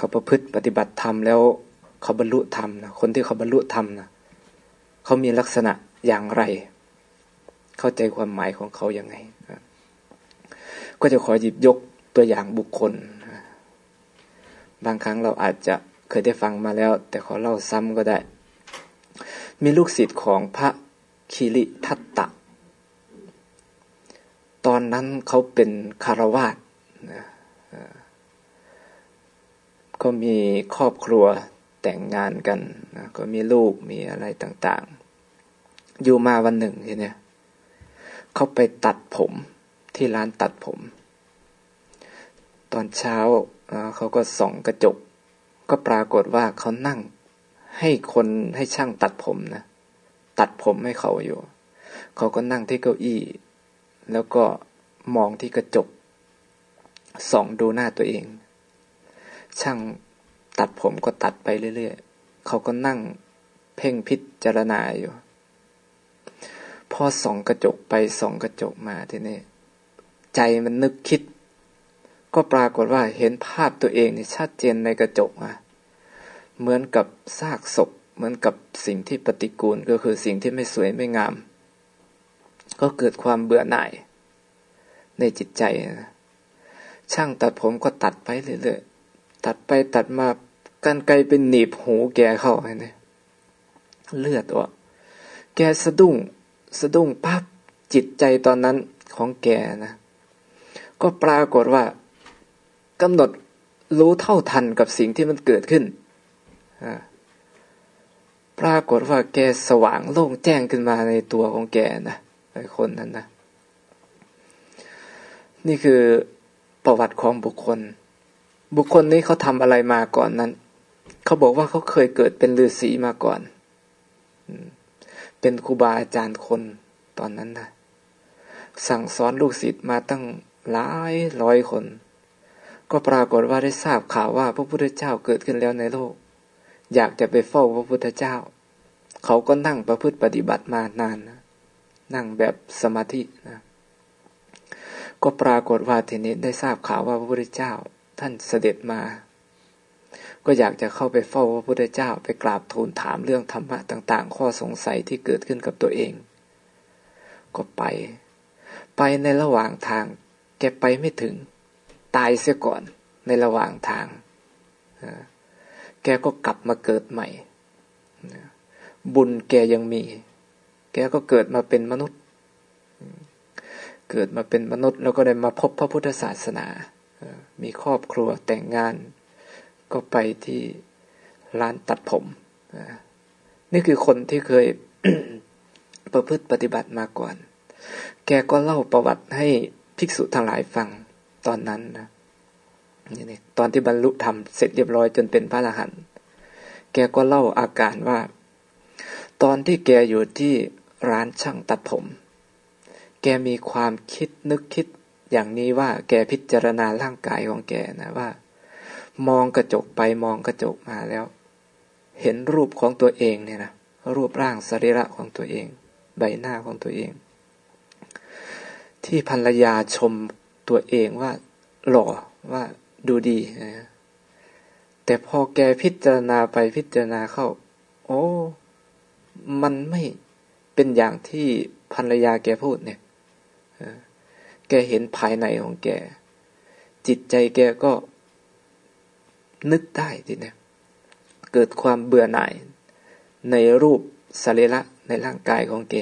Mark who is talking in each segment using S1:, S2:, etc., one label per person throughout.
S1: เขาประพฤติปฏิบัติธรรมแล้วเขาบรรลุธรรมนะคนที่เขาบรรลุธรรมนะเขามีลักษณะอย่างไร เข้าใจความหมายของเขาอย่างไงก็จะขอหยิบยกตัวอย่างบุคคล บางครั้งเราอาจจะเคยได้ฟังมาแล้ว แต่ขอเล่าซ้ำก็ได้ มีลูกศิษย์ของพระคิริทัตตะ ตอนนั้นเขาเป็นคารวาสนะ ก็มีครอบครัวแต่งงานกันนะก็มีลูกมีอะไรต่างๆ อยู่มาวันหนึ่งทีเนี้ยเขาไปตัดผมที่ร้านตัดผม ตอนเช้าเขาก็ส่องกระจก ก็ปรากฏว่าเขานั่งให้คนให้ช่างตัดผมนะตัดผมให้เขาอยู่ เขาก็นั่งที่เก้าอี้ แล้วก็มองที่กระจกส่องดูหน้าตัวเอง ช่างตัดผมก็ตัดไปเรื่อยๆ เขาก็นั่งเพ่งพิจารณาอยู่ พอส่องกระจกไปส่องกระจกมาทีนี้ใจมันนึกคิด ก็ปรากฏว่าเห็นภาพตัวเองนี่ชัดเจนในกระจกอะเหมือนกับซากศพ เหมือนกับสิ่งที่ปฏิกูลก็คือสิ่งที่ไม่สวยไม่งาม ก็เกิดความเบื่อหน่าย ในจิตใจนะช่างตัดผมก็ตัดไปเรื่อยๆ ตัดไปตัดมากันไกลเป็นหนีบหูแกเข้าไเนี่ยเลือดออกแกสะดุ้งสะดุ้งปั๊บจิตใจตอนนั้นของแกนะก็ปรากฏว่ากำหนดรู้เท่าทันกับสิ่งที่มันเกิดขึ้นปรากฏว่าแกสว่างโล่งแจ้งขึ้นมาในตัวของแกนะไอคนนั้นนะนี่คือประวัติของบุคคล บุคคลนี้เขาทำอะไรมาก่อนนั้น เขาบอกว่าเขาเคยเกิดเป็นฤาษีมาก่อน เป็นครูบาอาจารย์คนตอนนั้นนะสั่งสอนลูกศิษย์มาตั้งหลายร้อยคน ก็ปรากฏว่าได้ทราบข่าวว่าพระพุทธเจ้าเกิดขึ้นแล้วในโลก อยากจะไปเฝ้าพระพุทธเจ้า เขาก็นั่งประพฤติปฏิบัติมานานนะนั่งแบบสมาธินะ ก็ปรากฏว่าทีนี้ได้ทราบข่าวว่าพระพุทธเจ้า ท่านเสด็จมา ก็อยากจะเข้าไปเฝ้าพระพุทธเจ้าไปกราบทูลถามเรื่องธรรมะต่าง ๆ ข้อสงสัยที่เกิดขึ้นกับตัวเอง ก็ไป ไปในระหว่างทาง แกไปไม่ถึง ตายเสียก่อนในระหว่างทาง แกก็กลับมาเกิดใหม่ บุญแกยังมี แกก็เกิดมาเป็นมนุษย์ เกิดมาเป็นมนุษย์แล้วก็ได้มาพบพระพุทธศาสนา มีครอบครัวแต่งงาน ก็ไปที่ร้านตัดผม นี่คือคนที่เคยประพฤติปฏิบัติมาก่อน แกก็เล่าประวัติให้ภิกษุทั้งหลายฟังตอนนั้นนะนี่ตอนที่บรรลุธรรมเสร็จเรียบร้อยจนเป็นพระอรหันต์ แกก็เล่าอาการว่า ตอนที่แกอยู่ที่ร้านช่างตัดผม แกมีความคิดนึกคิด อย่างนี้ว่าแกพิจารณาร่างกายของแกนะว่า มองกระจกไปมองกระจกมาแล้ว เห็นรูปของตัวเองเนี่ยนะรูปร่างสรีระของตัวเอง ใบหน้าของตัวเอง ที่ภรรยาชมตัวเองว่า หล่อว่าดูดีนะแต่พอแกพิจารณาไปพิจารณาเข้า โอ้ มันไม่เป็นอย่างที่ภรรยาแกพูดเนี่ย แกเห็นภายในของแก จิตใจแกก็นึกได้ทีเนี่ยเกิดความเบื่อหน่าย ในรูปสรีระในร่างกายของแก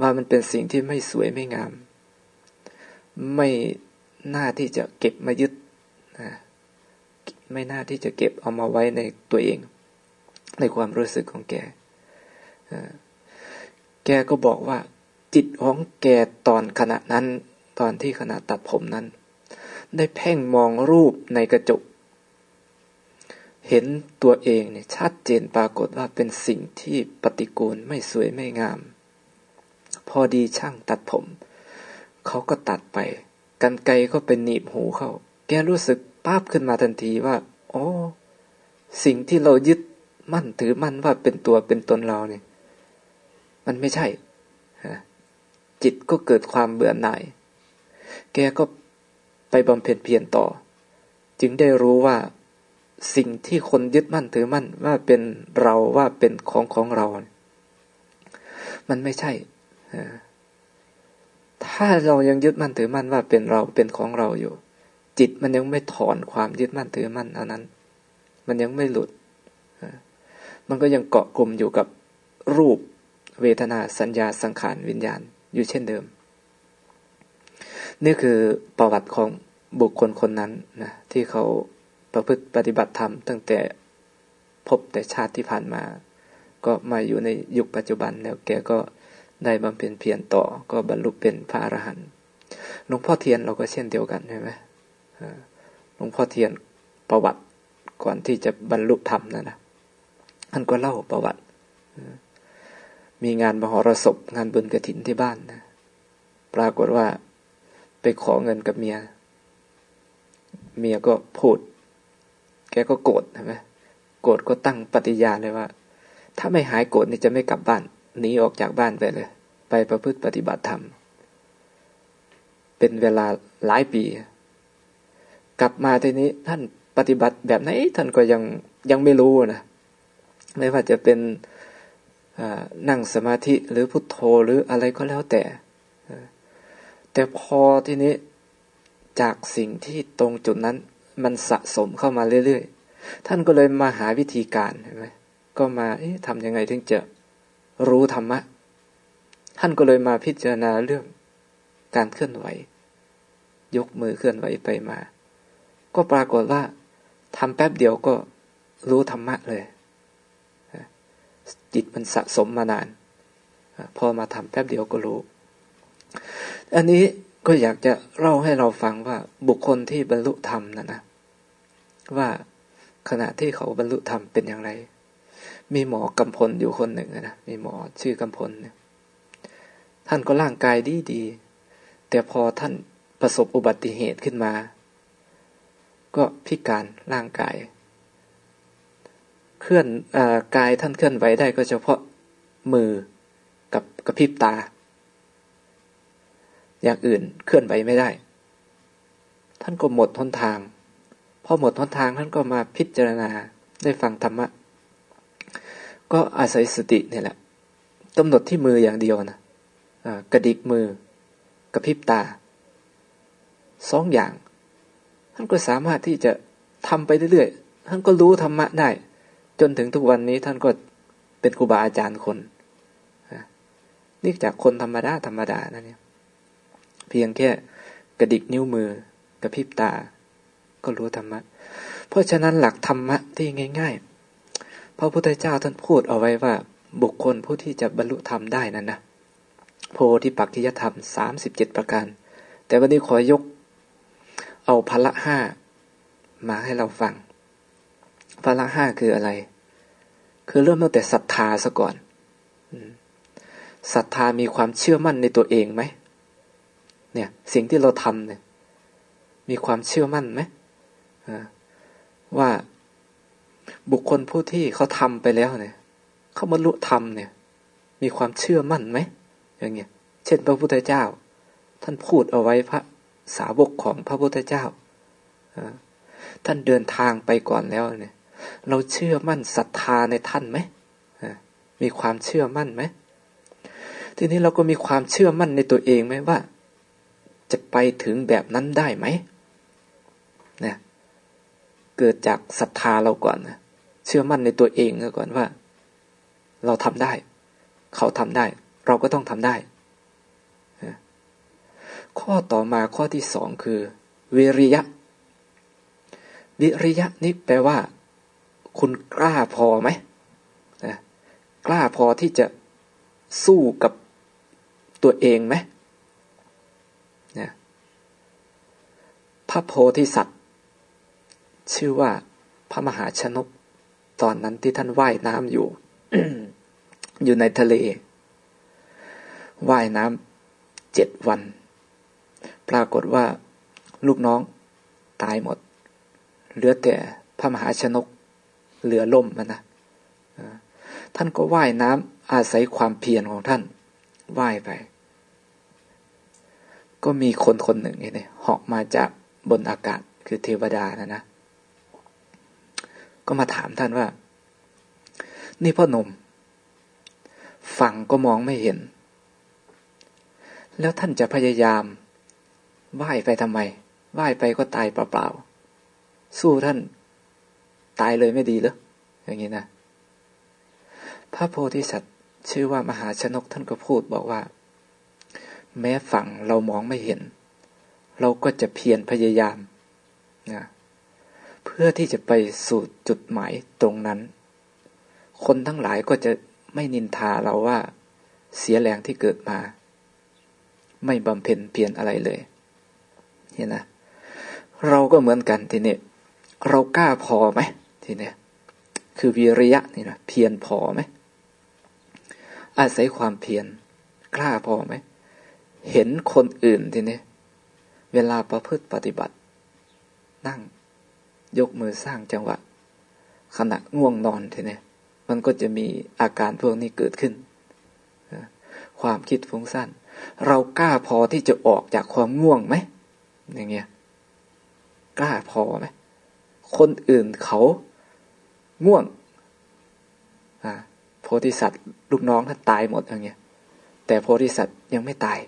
S1: ว่ามันเป็นสิ่งที่ไม่สวยไม่งาม ไม่น่าที่จะเก็บมายึดไม่น่าที่จะเก็บเอามาไว้ในตัวเอง ในความรู้สึกของแก แกก็บอกว่า จิตของแกตอนขณะนั้น ตอนที่ขณะตัดผมนั้น ได้เพ่งมองรูปในกระจก เห็นตัวเองเนี่ยชัดเจนปรากฏว่าเป็นสิ่งที่ปฏิกูลไม่สวยไม่งาม พอดีช่างตัดผม เขาก็ตัดไป กันไกก็เป็นหนีบหูเขาแกรู้สึกป้าบขึ้นมาทันทีว่าอ๋อสิ่งที่เรายึดมั่นถือมั่นว่าเป็นตัวเป็นตนเราเนี่ย มันไม่ใช่ จิตก็เกิดความเบื่อหน่าย แกก็ไปบำเพ็ญเพียรต่อ จึงได้รู้ว่าสิ่งที่คนยึดมั่นถือมั่นว่าเป็นเราว่าเป็นของของเรา มันไม่ใช่ ถ้าเรายังยึดมั่นถือมั่นว่าเป็นเราเป็นของเราอยู่ จิตมันยังไม่ถอนความยึดมั่นถือมั่นอันนั้น มันยังไม่หลุด มันก็ยังเกาะกลุ่มอยู่กับรูปเวทนาสัญญาสังขารวิญญาณ อยู่เช่นเดิม นี่คือประวัติของบุคคลคนนั้นนะที่เขาประพฤติปฏิบัติธรรมตั้งแต่พบแต่ชาติที่ผ่านมา ก็มาอยู่ในยุคปัจจุบันแล้วแกก็ได้บำเพ็ญเพียรต่อ ก็บรรลุเป็นพระอรหันต์หลวงพ่อเทียนเราก็เช่นเดียวกันใช่ไหมหลวงพ่อเทียนประวัติก่อนที่จะบรรลุธรรมนะนะท่านก็เล่าประวัติ มีงานมหรสพงานบุญกระถินที่บ้านนะปรากฏว่าไปขอเงินกับเมีย เมียก็พูด แกก็โกรธใช่ไหมโกรธก็ตั้งปฏิญาณเลยว่า ถ้าไม่หายโกรธนี่จะไม่กลับบ้านหนีออกจากบ้านไปเลย ไปประพฤติปฏิบัติธรรม เป็นเวลาหลายปี กลับมาทีนี้ท่านปฏิบัติแบบไหนท่านก็ยังยังไม่รู้นะไม่ว่าจะเป็น นั่งสมาธิหรือพุทโธหรืออะไรก็แล้วแต่ แต่พอทีนี้จากสิ่งที่ตรงจุดนั้น มันสะสมเข้ามาเรื่อยๆ ท่านก็เลยมาหาวิธีการใช่ไหมก็มาทำยังไงถึงจะรู้ธรรมะ ท่านก็เลยมาพิจารณาเรื่องการเคลื่อนไหว ยกมือเคลื่อนไหวไปมา ก็ปรากฏว่าทำแป๊บเดียวก็รู้ธรรมะเลย จิตมันสะสมมานาน พอมาทำแป๊บเดียวก็รู้ อันนี้ก็อยากจะเล่าให้เราฟังว่าบุคคลที่บรรลุธรรมนะนะ ว่าขณะที่เขาบรรลุธรรมเป็นอย่างไร มีหมอกำพลอยู่คนหนึ่งนะมีหมอชื่อกำพลเนี่ยท่านก็ร่างกายดีดีแต่พอท่านประสบอุบัติเหตุขึ้นมา ก็พิการร่างกาย เคลื่อนอกายท่านเคลื่อนไหวได้ก็เฉพาะมือกับกระพริบตา อย่างอื่นเคลื่อนไหวไม่ได้ ท่านก็หมดทนทาง พอหมดทนทางท่านก็มาพิจารณาได้ฟังธรรมะ ก็อาศัยสตินี่แหละกำหนดที่มืออย่างเดียวนะกระดิกมือกระพริบตาสองอย่าง ท่านก็สามารถที่จะทำไปเรื่อยๆท่านก็รู้ธรรมะได้ จนถึงทุกวันนี้ท่านก็เป็นครูบาอาจารย์คนนี่จากคนธรรมดาธรรมดานะเนี่ยเพียงแค่กระดิกนิ้วมือกระพริบตา ก็รู้ธรรมะ เพราะฉะนั้นหลักธรรมะที่ง่าย ๆ พระพุทธเจ้าท่านพูดเอาไว้ว่า บุคคลผู้ที่จะบรรลุธรรมได้นั้นนะโพธิปักขิยธรรมสามสิบเจ็ดประการ แต่วันนี้ขอยกเอาพละห้ามาให้เราฟัง พละห้าคืออะไร คือเริ่มตั้งแต่ศรัทธาซะก่อนศรัทธามีความเชื่อมั่นในตัวเองไหมเนี่ย สิ่งที่เราทำเนี่ย มีความเชื่อมั่นไหมว่าบุคคลผู้ที่เขาทำไปแล้วเนี่ยเขาบรรลุธรรมเนี่ย มีความเชื่อมั่นไหมอย่างเงี้ยเช่น พระพุทธเจ้า ท่านพูดเอาไว้พระสาวกของพระพุทธเจ้าท่านเดินทางไปก่อนแล้วเนี่ย เราเชื่อมั่นศรัทธาในท่านไหมมีความเชื่อมั่นไหมทีนี้เราก็มีความเชื่อมั่นในตัวเองไหมว่า จะไปถึงแบบนั้นได้ไหมเนี่ยเกิดจากศรัทธาเราก่อนนะเชื่อมั่นในตัวเองก่อนว่า เราทำได้ เขาทำได้ เราก็ต้องทำได้ข้อต่อมาข้อที่สองคือ วิริยะ วิริยะนี่แปลว่า คุณกล้าพอไหมนะกล้าพอที่จะสู้กับตัวเองไหมนะพระโพธิสัตว์ ชื่อว่าพระมหาชนก ตอนนั้นที่ท่านว่ายน้ำอยู่ อยู่ในทะเล ว่ายน้ำเจ็ดวัน ปรากฏว่าลูกน้องตายหมด เหลือแต่พระมหาชนก เรือล่มมันนะท่านก็ว่ายน้ำอาศัยความเพียรของท่านว่ายไป ก็มีคนคนหนึ่งเนี่ยเหาะมาจากบนอากาศคือเทวดานะนะก็มาถามท่านว่า นี่พ่อหนุ่มฝั่งก็มองไม่เห็น แล้วท่านจะพยายามว่ายไปทำไมว่ายไปก็ตายเปล่าๆสู้ท่าน ตายเลยไม่ดีเหรออย่างนี้นะ พระโพธิสัตว์ชื่อว่ามหาชนกท่านก็พูดบอกว่า แม้ฝั่งเรามองไม่เห็น เราก็จะเพียรพยายามนะเพื่อที่จะไปสู่จุดหมายตรงนั้น คนทั้งหลายก็จะไม่นินทาเราว่า เสียแรงที่เกิดมา ไม่บำเพ็ญเพียรอะไรเลย เห็นนะ เราก็เหมือนกันทีนี้เรากล้าพอไหม ทีนี้คือวิริยะนี่นะเพียรพอไหมอาศัยความเพียรกล้าพอไหมเห็นคนอื่นทีนี้เวลาประพฤติปฏิบัติ นั่งยกมือสร้างจังหวะ ขณะง่วงนอนทีนี้มันก็จะมีอาการพวกนี้เกิดขึ้น ความคิดฟุ้งซ่านเรากล้าพอที่จะออกจากความง่วงไหมอย่างเงี้ยกล้าพอไหมคนอื่นเขา ง่วงอ่าโพธิสัตว์ลูกน้องท่านตายหมดอย่างเงี้ย แต่โพธิสัตว์ยังไม่ตาย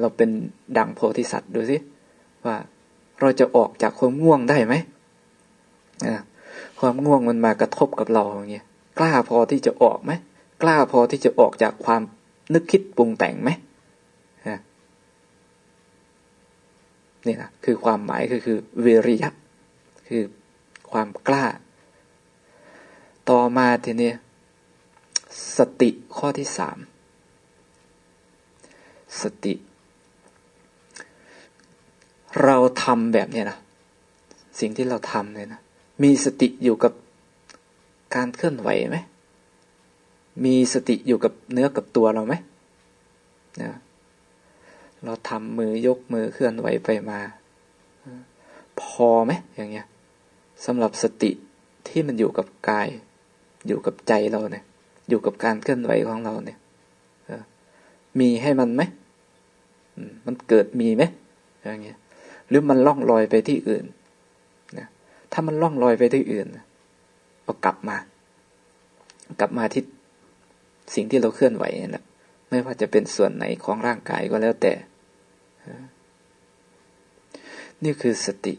S1: เราเป็นดังโพธิสัตว์ดูสิว่าเราจะออกจากความง่วงได้ไหมความง่วงมันมากระทบกับเราอย่างเงี้ยกล้าพอที่จะออกไหมกล้าพอที่จะออกจากความนึกคิดปรุงแต่งไหมนี่นะคือความหมายคือคือเวริยะ คือความกล้า ต่อมาทีนี้สติข้อที่สามสติ เราทำแบบนี้นะสิ่งที่เราทำเนี่ยนะมีสติอยู่กับการเคลื่อนไหวไหมมีสติอยู่กับเนื้อกับตัวเราไหมนะเราทำมือยกมือเคลื่อนไหวไปมา พอไหมอย่างเงี้ยสำหรับสติที่มันอยู่กับกาย อยู่กับใจเราเนี่ย อยู่กับการเคลื่อนไหวของเราเนี่ยมีให้มันไหมมันเกิดมีไหมอย่างเงี้ย หรือมันล่องลอยไปที่อื่นนะถ้ามันล่องลอยไปที่อื่นเอากลับมา กลับมาที่สิ่งที่เราเคลื่อนไหวนี่แหละไม่ว่าจะเป็นส่วนไหนของร่างกายก็แล้วแต่ นี่คือสติ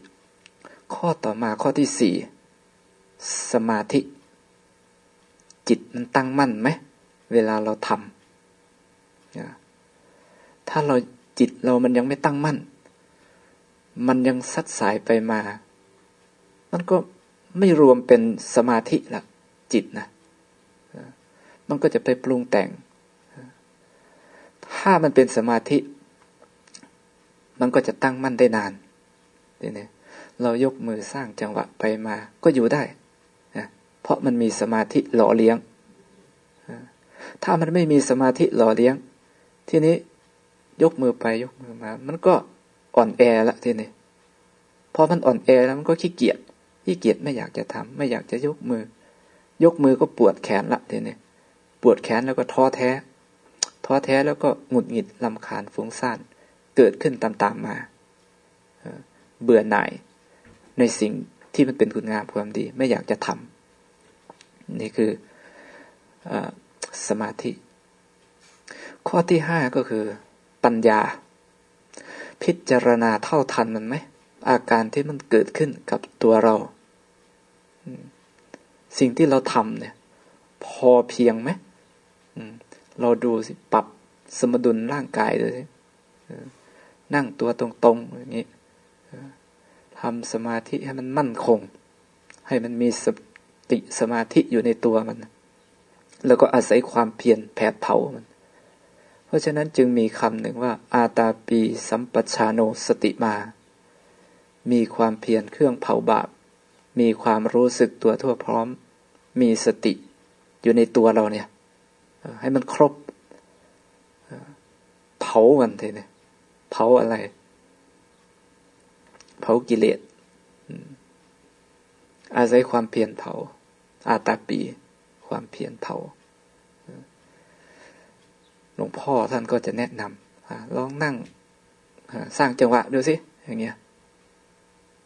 S1: ข้อต่อมาข้อที่สี่สมาธิ จิตมันตั้งมั่นไหมเวลาเราทำถ้าเราจิตเรามันยังไม่ตั้งมั่น มันยังซัดสายไปมา มันก็ไม่รวมเป็นสมาธิละจิตนะมันก็จะไปปรุงแต่ง ถ้ามันเป็นสมาธิ มันก็จะตั้งมั่นได้นานเนี่ยเรายกมือสร้างจังหวะไปมา ก็อยู่ได้ เพราะมันมีสมาธิหล่อเลี้ยง ถ้ามันไม่มีสมาธิหล่อเลี้ยง ทีนี้ยกมือไปยกมือมา มันก็อ่อนแอละทีนี้พอมันอ่อนแอแล้วมันก็ขี้เกียจขี้เกียจไม่อยากจะทำไม่อยากจะยกมือ ยกมือก็ปวดแขนละทีนี้ปวดแขนแล้วก็ท้อแท้ ท้อแท้แล้วก็หงุดหงิดลำคาญฟุ้งซ่านเกิดขึ้นตามๆมา เบื่อหน่ายในสิ่งที่มันเป็นคุณงามความดี ไม่อยากจะทำ นี่คืออสมาธิ ข้อที่ห้าก็คือปัญญา พิจารณาเท่าทันมันไหม อาการที่มันเกิดขึ้นกับตัวเรา สิ่งที่เราทำเนี่ย พอเพียงไหมเราดูสิ ปรับสมดุลร่างกายดูสินั่งตัวตรงๆอย่างนี้ทำสมาธิให้มันมั่นคง ให้มันมีส ติสมาธิอยู่ในตัวมัน แล้วก็อาศัยความเพียรแผดเผามัน เพราะฉะนั้นจึงมีคำหนึ่งว่า อาตาปีสัมปชาโนสติมา มีความเพียรเครื่องเผาบาป มีความรู้สึกตัวทั่วพร้อม มีสติอยู่ในตัวเราเนี่ย ให้มันครบ เผากันทีเนี่ยเผาอะไร เผากิเลส อาศัยความเพียรเผาอาตาปี ความเพียรเผาหลวงพ่อท่านก็จะแนะนำลองนั่งสร้างจังหวะดูสิอย่างเงี้ย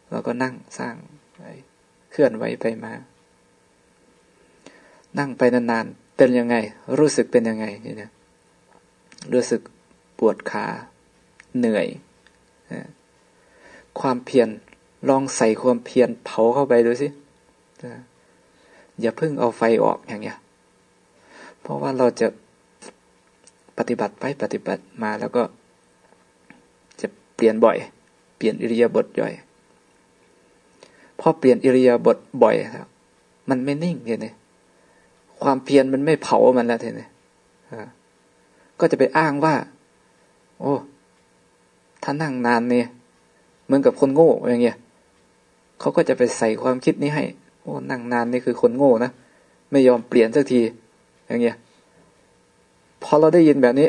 S1: เราก็นั่งสร้างเคลื่อนไหวไปมา นั่งไปนานๆเป็นยังไง รู้สึกเป็นยังไงนี่นะรู้สึกปวดขาเหนื่อย ความเพียร ลองใส่ความเพียรเผาเข้าไปดูสิอย่าเพิ่งเอาไฟออกอย่างเงี้ย เพราะว่าเราจะปฏิบัติไปปฏิบัติมาแล้วก็จะเปลี่ยนบ่อย เปลี่ยนอิริยาบถย่อย พอเปลี่ยนอิริยาบถบ่อยแล้วมันไม่นิ่งทีนี้ความเพียรมันไม่เผามันแล้วทีนี้ก็จะไปอ้างว่า โอ้ ถ้านั่งนานเนี่ย เหมือนกับคนโง่อย่างเงี้ย เขาก็จะไปใส่ความคิดนี้ให้ โอ้นั่งนานนี่คือคนโง่นะไม่ยอมเปลี่ยนสักที อย่างเงี้ยพอเราได้ยินแบบนี้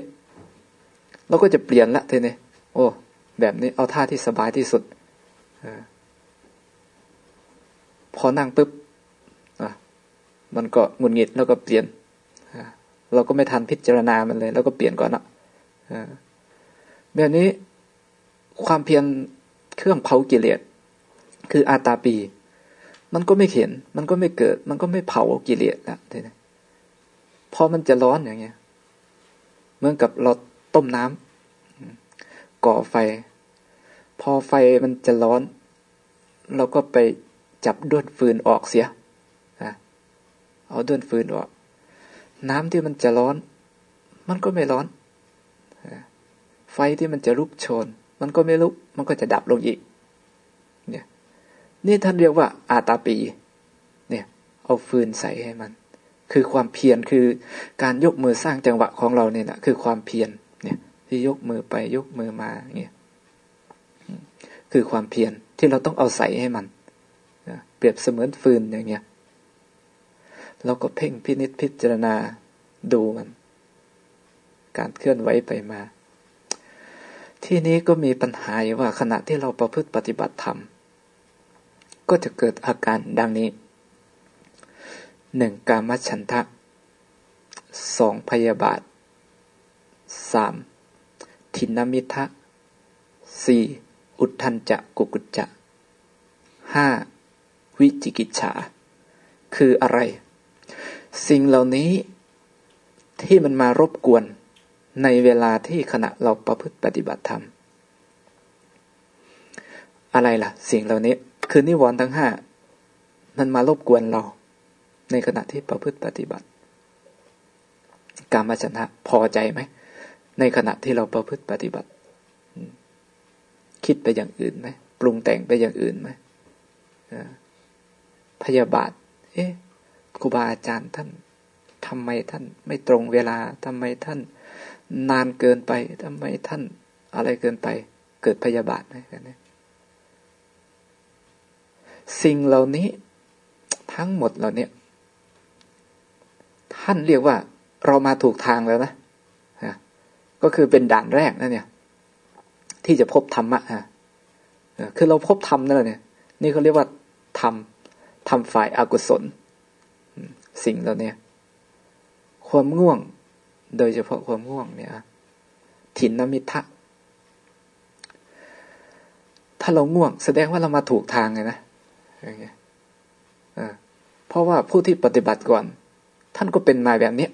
S1: เราก็จะเปลี่ยนละทีนี้โอ้แบบนี้เอาท่าที่สบายที่สุดอพอนั่งปุ๊บมันก็หงุดหงิดแล้วก็เปลี่ยนเราก็ไม่ทันพิจารณามันเลย แล้วก็เปลี่ยนก่อนนะแบบนี้ความเพียรเครื่องเผากิเลส คืออาตาปี มันก็ไม่เห็น มันก็ไม่เกิด มันก็ไม่เผากิเลสละทีนี้พอมันจะร้อนอย่างเงี้ยเหมือนกับเราต้มน้ำก่อไฟ พอไฟมันจะร้อน เราก็ไปจับด้วนฟืนออกเสียเอาด้วนฟืนออก น้ำที่มันจะร้อน มันก็ไม่ร้อน ไฟที่มันจะลุกโชน มันก็ไม่ลุก มันก็จะดับลงอีก นี่ท่านเรียกว่าอาตาปี เนี่ย เอาฟืนใส่ให้มัน คือความเพียรคือการยกมือสร้างจังหวะของเราเนี่ยแหละคือความเพียรเนี่ย ที่ยกมือไปยกมือมาเนี่ยคือความเพียรที่เราต้องเอาใส่ให้มันเปรียบเสมือนฟืนอย่างเงี้ยเราก็เพ่งพินิษพิจารณาดูมัน การเคลื่อนไหวไปมา ที่นี้ก็มีปัญหาว่าขณะที่เราประพฤติปฏิบัติธรรม ก็จะเกิดอาการดังนี้หนึ่งกามฉันทะสองพยาบาทสามทินมิทะสี่อุทธันจะกุกุจจะห้าวิจิกิจฉา คืออะไร สิ่งเหล่านี้ที่มันมารบกวนในเวลาที่ขณะเราประพฤติปฏิบัติธรรม อะไรล่ะ สิ่งเหล่านี้ คือนิวรณ์ทั้งห้ามันมารบกวนเรา ในขณะที่ประพฤติปฏิบัติ การมาชนะพอใจไหม ในขณะที่เราประพฤติปฏิบัติ คิดไปอย่างอื่นไหมปรุงแต่งไปอย่างอื่นไหมพยาบาท เอ๊ะครูบาอาจารย์ท่านทำไมท่าน ไม่ตรงเวลาทำไมท่าน นานเกินไปทำไมท่านอะไรเกินไป เกิดพยาบาทไหมกันเนี่ย สิ่งเหล่านี้ ทั้งหมดเหล่านี้ท่านเรียกว่า เรามาถูกทางแล้วนะก็คือเป็นด่านแรกนะเนี่ย ที่จะพบธรรมะะคือเราพบธรรมนั่นแหละเนี่ย นี่เขาเรียกว่าธรรมทำฝ่ายอากุศล สิ่งเหล่านี้ความง่วง โดยเฉพาะความง่วงเนี่ยถินนมิทะถ้าเราง่วง แสดงว่าเรามาถูกทางไงนะ อย่างเงี้ยเพราะว่าผู้ที่ปฏิบัติก่อน ท่านก็เป็นมาแบบนี้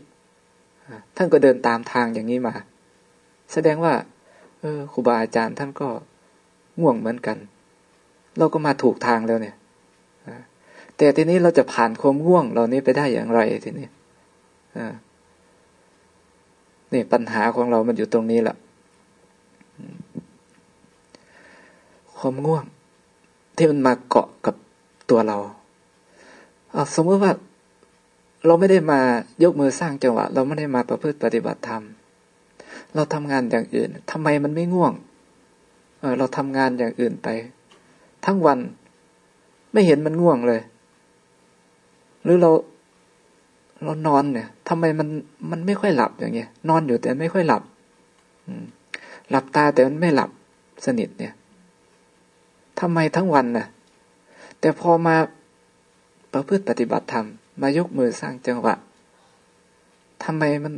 S1: ท่านก็เดินตามทางอย่างนี้มา แสดงว่า เออครูบาอาจารย์ท่านก็ง่วงเหมือนกัน เราก็มาถูกทางแล้วเนี่ยแต่ทีนี้เราจะผ่านความง่วงเหล่านี้ไปได้อย่างไรทีนี้นี่ปัญหาของเรามันอยู่ตรงนี้แหละความง่วง ที่มันมาเกาะกับ ตัวเราเอสมมติว่าเราไม่ได้มายกมือสร้างจังหวะ เราไม่ได้มาประพฤติปฏิบัติธรรม เราทำงานอย่างอื่นทำไมมันไม่ง่วงเออเราทำงานอย่างอื่นไป ทั้งวันไม่เห็นมันง่วงเลย หรือเราเรานอนเนี่ยทำไมมันมันไม่ค่อยหลับอย่างเงี้ย นอนอยู่แต่ไม่ค่อยหลับหลับตาแต่มันไม่หลับสนิทเนี่ยทำไมทั้งวันน่ะ แต่พอมาประพฤติปฏิบัติธรรม มายกมือสร้างจังหวะทำไมมัน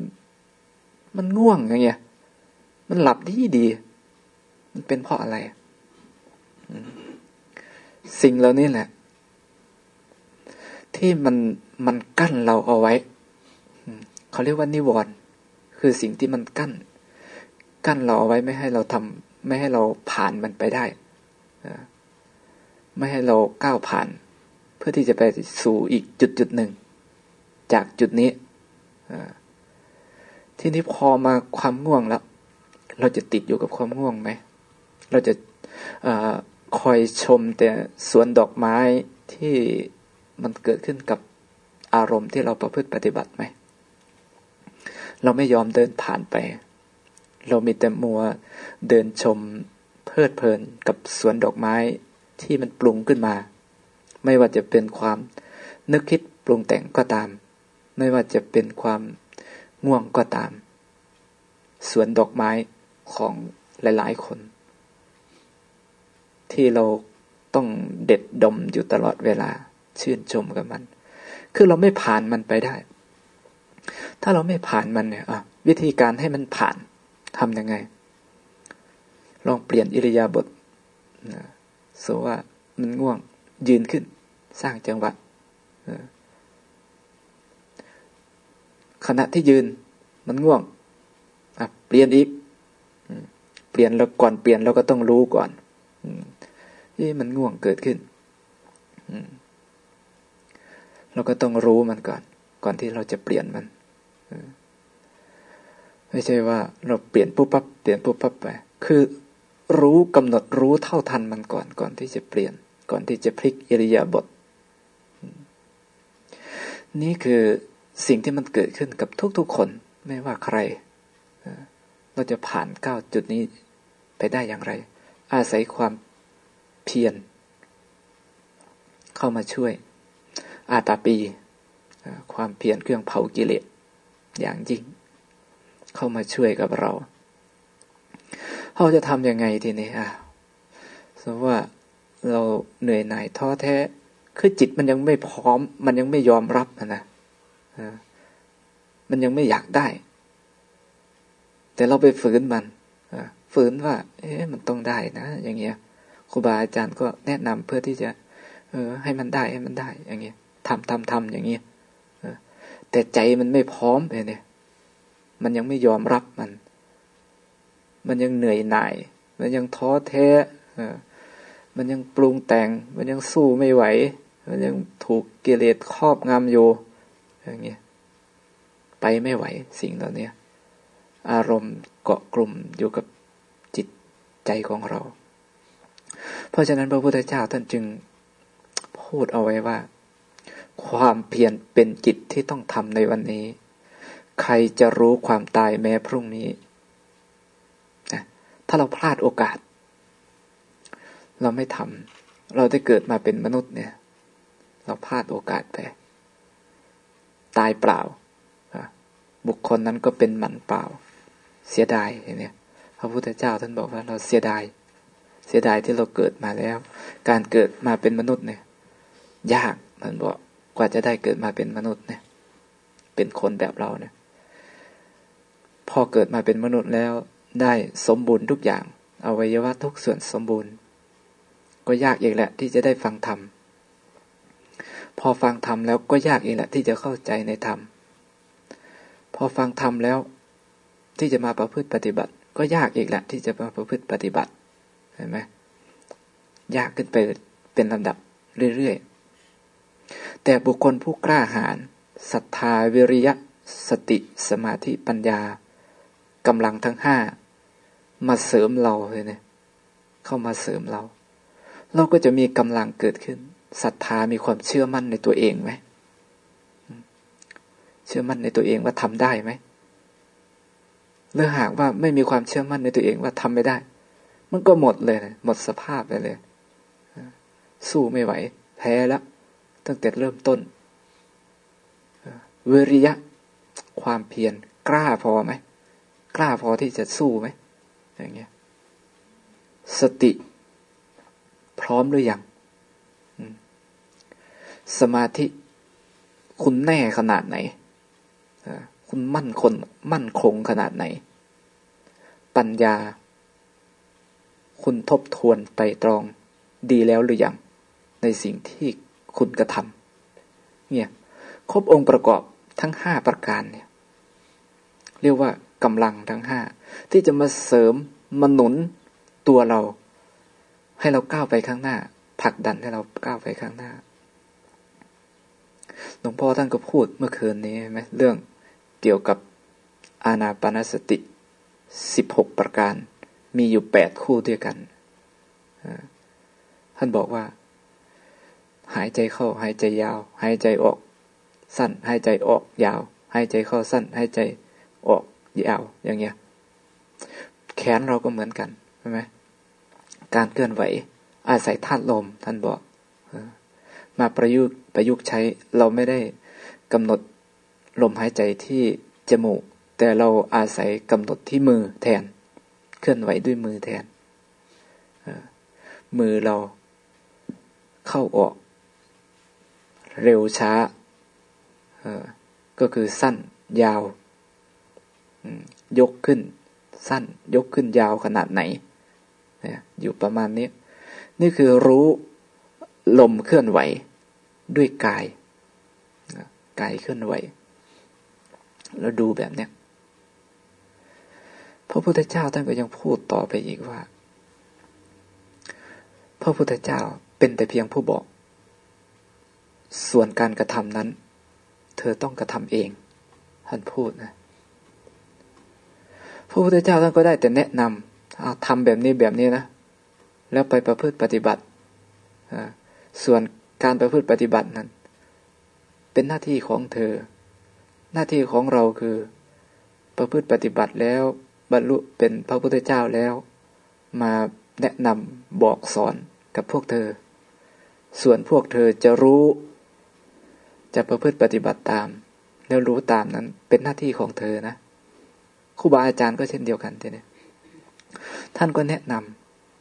S1: มันง่วงอย่างเงี้ย มันหลับดีดี มันเป็นเพราะอะไร สิ่งเหล่านี้แหละ ที่มันมันกั้นเราเอาไว้ เขาเรียกว่านิวรณ์คือสิ่งที่มันกั้น กั้นเราเอาไว้ไม่ให้เราทำไม่ให้เราผ่านมันไปได้ ไม่ให้เราก้าวผ่าน เพื่อที่จะไปสู่อีกจุดจุดหนึ่ง จากจุดนี้ทีนี้พอมาความง่วงแล้ว เราจะติดอยู่กับความง่วงไหม เราจะอคอยชมแต่สวนดอกไม้ที่มันเกิดขึ้นกับอารมณ์ที่เราประพฤติปฏิบัติไหม เราไม่ยอมเดินผ่านไป เรามีแต่มัวเดินชมเพลิดเพลินกับสวนดอกไม้ ที่มันปรุงขึ้นมา ไม่ว่าจะเป็นความนึกคิดปรุงแต่งก็ตาม ไม่ว่าจะเป็นความง่วงก็ตาม สวนดอกไม้ของหลาย ๆ คน ที่เราต้องเด็ดดมอยู่ตลอดเวลา ชื่นชมกับมัน คือเราไม่ผ่านมันไปได้ ถ้าเราไม่ผ่านมันเนี่ยวิธีการให้มันผ่านทำยังไง ลองเปลี่ยนอิริยาบถ นะสว่ามันง่วง ยืนขึ้น สร้างจังหวะขณะที่ยืน มันง่วงเปลี่ยนอีกเปลี่ยนแล้วก่อนเปลี่ยนเราก็ต้องรู้ก่อนที่มันง่วงเกิดขึ้นเราก็ต้องรู้มันก่อน ก่อนที่เราจะเปลี่ยนมันไม่ใช่ว่าเราเปลี่ยนปุ๊บปั๊บเปลี่ยนปุ๊บปั๊บไป คือ รู้กำหนดรู้เท่าทันมันก่อนก่อนที่จะเปลี่ยน ก่อนที่จะพลิกอิริยาบถนี่คือสิ่งที่มันเกิดขึ้นกับทุกๆคนไม่ว่าใคร เราจะผ่านก้าวจุดนี้ไปได้อย่างไร อาศัยความเพียรเข้ามาช่วย อาตาปี ความเพียรเครื่องเผากิเลสอย่างยิ่ง เข้ามาช่วยกับเรา เราจะทำยังไงทีนี้อะสมมติว่าเราเหนื่อยหน่ายท้อแท้ คือจิตมันยังไม่พร้อม มันยังไม่ยอมรับนะมันยังไม่อยากได้ แต่เราไปฝืนมันฝืนว่า เอ๊ะมันต้องได้นะ อย่างเงี้ยครูบาอาจารย์ก็แนะนำเพื่อที่จะ เออ ให้มันได้ให้มันได้ อย่างเงี้ยทำทำทำอย่างเงี้ยแต่ใจมันไม่พร้อมเลยเนี่ย มันยังไม่ยอมรับมัน มันยังเหนื่อยหน่าย มันยังท้อแท้มันยังปรุงแต่ง มันยังสู้ไม่ไหว มันยังถูกกิเลสครอบงำอยู่อย่างเงี้ยไปไม่ไหวสิ่งเหล่านี้อารมณ์เกาะกลุ่มอยู่กับจิตใจของเรา เพราะฉะนั้นพระพุทธเจ้าท่านจึงพูดเอาไว้ว่า ความเพียรเป็นกิจที่ต้องทำในวันนี้ ใครจะรู้ความตายแม้พรุ่งนี้ ถ้าเราพลาดโอกาส เราไม่ทำเราได้เกิดมาเป็นมนุษย์เนี่ย เราพลาดโอกาสไป ตายเปล่า บุคคลนั้นก็เป็นหมันเปล่า เสียดายอย่างนี้พระพุทธเจ้าท่านบอกว่าเราเสียดาย เสียดายที่เราเกิดมาแล้ว การเกิดมาเป็นมนุษย์เนี่ย ยากท่านบอกกว่าจะได้เกิดมาเป็นมนุษย์เนี่ย เป็นคนแบบเราเนี่ย พอเกิดมาเป็นมนุษย์แล้ว ได้สมบูรณ์ทุกอย่าง อวัยวะทุกส่วนสมบูรณ์ ก็ยากอีกแหละที่จะได้ฟังธรรม พอฟังธรรมแล้วก็ยากอีกแหละที่จะเข้าใจในธรรม พอฟังธรรมแล้ว ที่จะมาประพฤติปฏิบัติ ก็ยากอีกแหละที่จะมาประพฤติปฏิบัติเห็นไหมยากขึ้นไปเป็นลำดับเรื่อยๆ แต่บุคคลผู้กล้าหาญศรัทธาวิริยะ สติสมาธิปัญญา กำลังทั้งห้ามาเสริมเราเลยเนี่ยเข้ามาเสริมเรา เราก็จะมีกำลังเกิดขึ้นศรัทธามีความเชื่อมั่นในตัวเองไหมเชื่อมั่นในตัวเองว่าทำได้ไหมหรือหากว่าไม่มีความเชื่อมั่นในตัวเองว่าทำไม่ได้ มันก็หมดเลยนะหมดสภาพไปเลย สู้ไม่ไหว แพ้แล้วตั้งแต่เริ่มต้น เวริยะ ความเพียรกล้าพอไหม กล้าพอที่จะสู้ไหมอย่างเงี้ย สติ พร้อมหรือยังสมาธิ คุณแน่ขนาดไหนคุณมั่นคงมั่นคงขนาดไหน ปัญญา คุณทบทวนไปตรองดีแล้วหรือยัง ในสิ่งที่คุณกระทำเนี่ย ครบองค์ประกอบทั้งห้าประการเนี่ย เรียกว่า กำลังทั้งห้าที่จะมาเสริมมาหนุนตัวเรา ให้เราก้าวไปข้างหน้าผลักดันให้เราก้าวไปข้างหน้าหลวงพ่อท่านก็พูดเมื่อคืนนี้ใช่ไหมเรื่องเกี่ยวกับอาณาปณสติสิบหกประการ มีอยู่แปดคู่ด้วยกัน ท่านบอกว่า หายใจเข้า หายใจยาว หายใจออก สั้น หายใจออกยาว หายใจเข้าสั้น หายใจออก ยาวอย่างเงี้ย แขนเราก็เหมือนกันใช่ไหมการเคลื่อนไหว อาศัยธาตุลมท่านบอกมาประยุกต์ประยุกต์ใช้เราไม่ได้กำหนดลมหายใจที่จมูก แต่เราอาศัยกำหนดที่มือแทน เคลื่อนไหวด้วยมือแทนมือเราเข้าออก เร็วช้าก็คือสั้นยาว ยกขึ้นสั้น ยกขึ้นยาวขนาดไหนอยู่ประมาณนี้ นี่คือรู้ลมเคลื่อนไหวด้วยกายกายเคลื่อนไหว แล้วดูแบบเนี้ยพระพุทธเจ้าท่านก็ยังพูดต่อไปอีกว่า พระพุทธเจ้าเป็นแต่เพียงผู้บอก ส่วนการกระทำนั้น เธอต้องกระทำเอง ท่านพูดนะ ระพุทธเจ้าท่านก็ได้แต่แนะนำเอาทำแบบนี้แบบนี้นะ แล้วไปประพฤติปฏิบัติ ส่วนการประพฤติปฏิบัตินั้น เป็นหน้าที่ของเธอ หน้าที่ของเราคือ ประพฤติปฏิบัติแล้วบรรลุเป็นพระพุทธเจ้าแล้ว มาแนะนำบอกสอนกับพวกเธอ ส่วนพวกเธอจะรู้ จะประพฤติปฏิบัติตาม แล้วรู้ตามนั้นเป็นหน้าที่ของเธอนะ ครูบาอาจารย์ก็เช่นเดียวกันทีนี้ท่านก็แนะน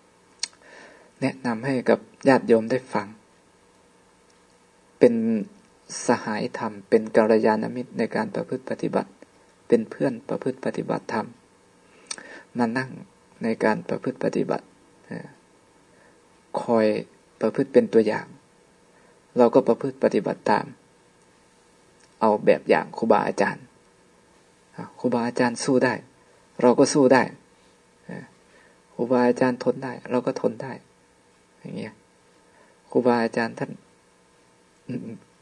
S1: ำแนะนำให้กับญาติโยมได้ฟัง เป็นสหายธรรม เป็นกัลยาณมิตรในการประพฤติปฏิบัติ เป็นเพื่อนประพฤติปฏิบัติธรรมมานั่งในการประพฤติปฏิบัติคอยประพฤติเป็นตัวอย่าง เราก็ประพฤติปฏิบัติตาม เอาแบบอย่างครูบาอาจารย์ ครูบาอาจารย์สู้ได้ เราก็สู้ได้ครูบาอาจารย์ทนได้ เราก็ทนได้ อย่างเงี้ยครูบาอาจารย์ท่าน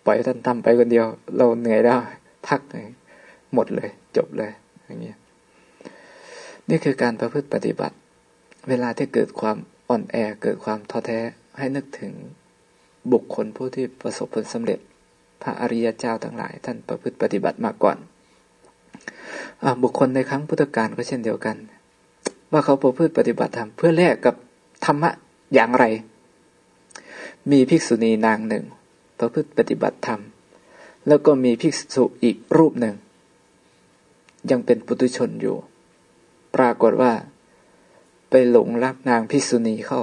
S1: ปล่อยท่านทำไปคนเดียว เราเหนื่อยแล้วพักเลยหมดเลย จบเลย อย่างเงี้ยนี่คือการประพฤติปฏิบัติ เวลาที่เกิดความอ่อนแอเกิดความท้อแท้ให้นึกถึงบุคคลผู้ที่ประสบผลสำเร็จ พระอริยเจ้าทั้งหลาย ท่านประพฤติปฏิบัติมาก่อน บุคคลในครั้งพุทธกาลก็เช่นเดียวกัน ว่าเขาประพฤติปฏิบัติธรรมเพื่อแลกกับธรรมะอย่างไร มีภิกษุณีนางหนึ่ง ประพฤติปฏิบัติธรรม แล้วก็มีภิกษุอีกรูปหนึ่ง ยังเป็นปุถุชนอยู่ ปรากฏว่า ไปหลงรักนางภิกษุณีเข้า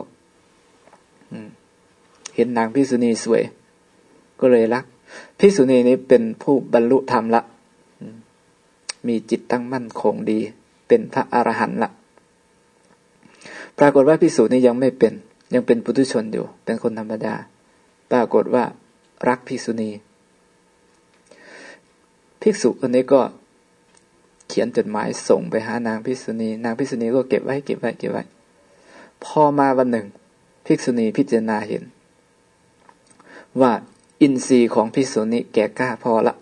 S1: เห็นนางภิกษุณีสวย ก็เลยรักภิกษุณีนี้เป็นผู้บรรลุธรรมละ มีจิตตั้งมั่นคงดี เป็นพระอรหันต์ละปรากฏว่าภิกษุนี้ยังไม่เป็น ยังเป็นปุถุชนอยู่ เป็นคนธรรมดา ปรากฏว่ารักภิกษุณี ภิกษุคนนี้ก็เขียนจดหมายส่งไปหานางภิกษุณี นางภิกษุณีก็เก็บไว้เก็บไว้เก็บไว้ พอมาวันหนึ่ง ภิกษุณีพิจารณาเห็น ว่าอินทรีย์ของภิกษุณีแก่กล้าพอละ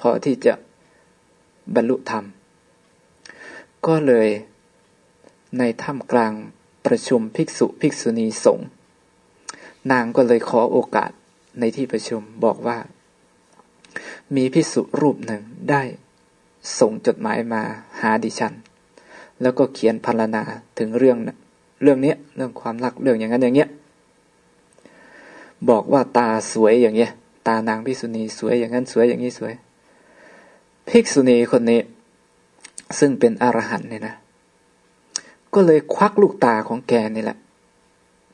S1: พอที่จะ บรรลุธรรม ก็เลยในถ้ำกลางประชุมภิกษุภิกษุณีสงฆ์นางก็เลยขอโอกาสในที่ประชุมบอกว่า มีพิสุรูปหนึ่งได้ส่งจดหมายมาหาดิฉัน แล้วก็เขียนพรรณนาถึงเรื่องเรื่องนี้เรื่องความรักเรื่องอย่างนั้นอย่างเงี้ยบอกว่าตาสวยอย่างเงี้ย ตานางพิษุณีสวยอย่างนั้นสวยอย่างนี้สวย ภิกษุณีคนนี้ ซึ่งเป็นอรหันต์เนี่ยนะ ก็เลยควักลูกตาของแกนี่แหละ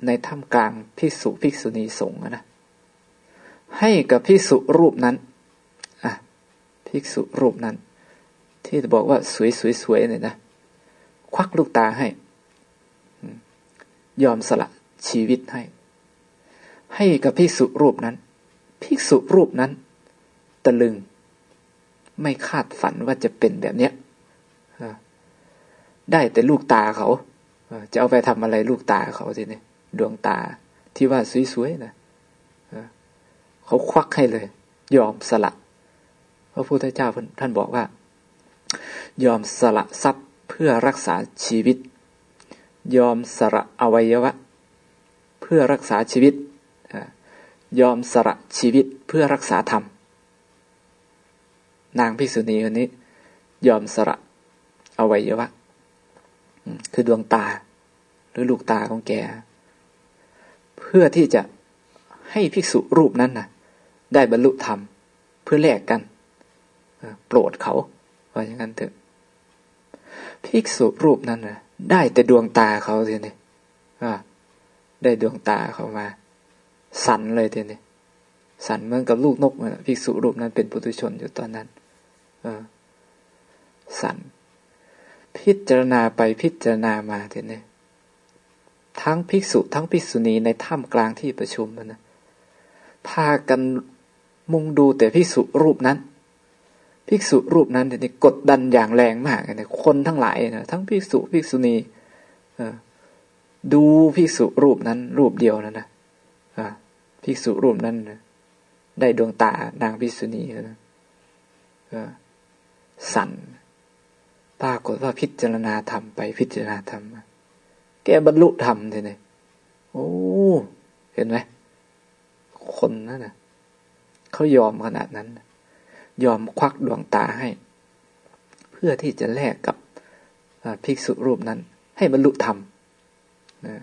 S1: ในถ้ำกลางภิกษุภิกษุณีสงฆ์นะ ให้กับภิกษุรูปนั้นอะภิกษุรูปนั้น ที่บอกว่าสวยสวยสวยเนี่ยนะ ควักลูกตาให้ ยอมสละชีวิตให้ ให้กับภิกษุรูปนั้น ภิกษุรูปนั้น ตะลึง ไม่คาดฝันว่าจะเป็นแบบเนี้ยได้แต่ลูกตาเขาจะเอาไปทำอะไรลูกตาเขาทีนี้ดวงตาที่ว่าสวยๆนะเขาควักให้เลย ยอมสละพระพุทธเจ้าท่านบอกว่า ยอมสละทรัพย์เพื่อรักษาชีวิต ยอมสละอวัยวะ เพื่อรักษาชีวิตยอมสละชีวิตเพื่อรักษาธรรม นางภิกษุณีคนนี้ ยอมสละอวัยวะคือดวงตา หรือลูกตาของแก เพื่อที่จะให้ภิกษุรูปนั้นนะได้บรรลุธรรม เพื่อแลกกันโปรดเขาว่าอย่างนั้นเถอะภิกษุรูปนั้นนะได้แต่ดวงตาเขาทีนี้ได้ดวงตาเขามา สันเลยทีนี้สันเหมือนกับลูกนกนะภิกษุรูปนั้นเป็นปุถุชนอยู่ตอนนั้น สันพิจารณาไปพิจารณามาทีนี้ทั้งภิกษุทั้งภิกษุณีในถ้ำกลางที่ประชุมนะพากันมุงดูแต่ภิกษุรูปนั้น ภิกษุรูปนั้นเนี่ยกดดันอย่างแรงมากเลยคนทั้งหลายนะทั้งภิกษุภิกษุณีดูภิกษุรูปนั้น รูปเดียวนะนะภิกษุรูปนั้นนะได้ดวงตานางภิกษุณีนะ สั่น ปรากฏว่าพิจารณาธรรมไปพิจารณาธรรมแกบรรลุธรรมทีนี้โอ้ เห็นไหม คนนั่นนะเขายอมขนาดนั้น ยอมควักดวงตาให้ เพื่อที่จะแลกกับภิกษุรูปนั้น ให้บรรลุธรรมนะ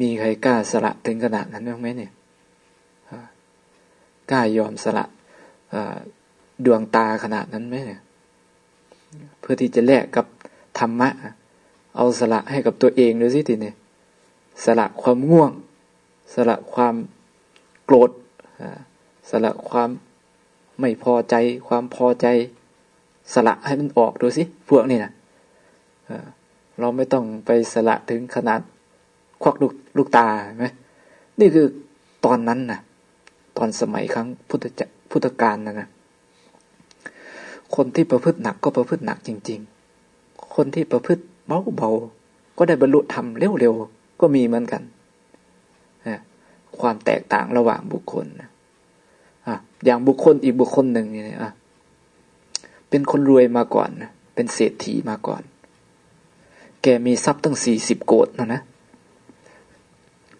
S1: มีใครกล้าสละถึงขนาดนั้นบ้างไหมเนี่ยกล้ายอมสละดวงตาขนาดนั้นไหมเนี่ย เพื่อที่จะแลกกับธรรมะ เอาสละให้กับตัวเองดูสิทีนี่ยสละความง่วง สละความโกรธสละความไม่พอใจ ความพอใจ สละให้มันออกดูสิพวกนี้นะเราไม่ต้องไปสละถึงขนาดควักลูกลูกตาไหมนี่คือตอนนั้นนะตอนสมัยครั้งพุทธพุทธกาลนะนะ คนที่ประพฤติหนักก็ประพฤติหนักจริง ๆ คนที่ประพฤติเบาๆก็ได้บรรลุธรรมเร็วๆก็มีเหมือนกันความแตกต่างระหว่างบุคคลนะอย่างบุคคลอีกบุคคลหนึ่งเนี่ยอะเป็นคนรวยมาก่อนเป็นเศรษฐีมาก่อน แกมีทรัพย์ตั้งสี่สิบโกดนะนะ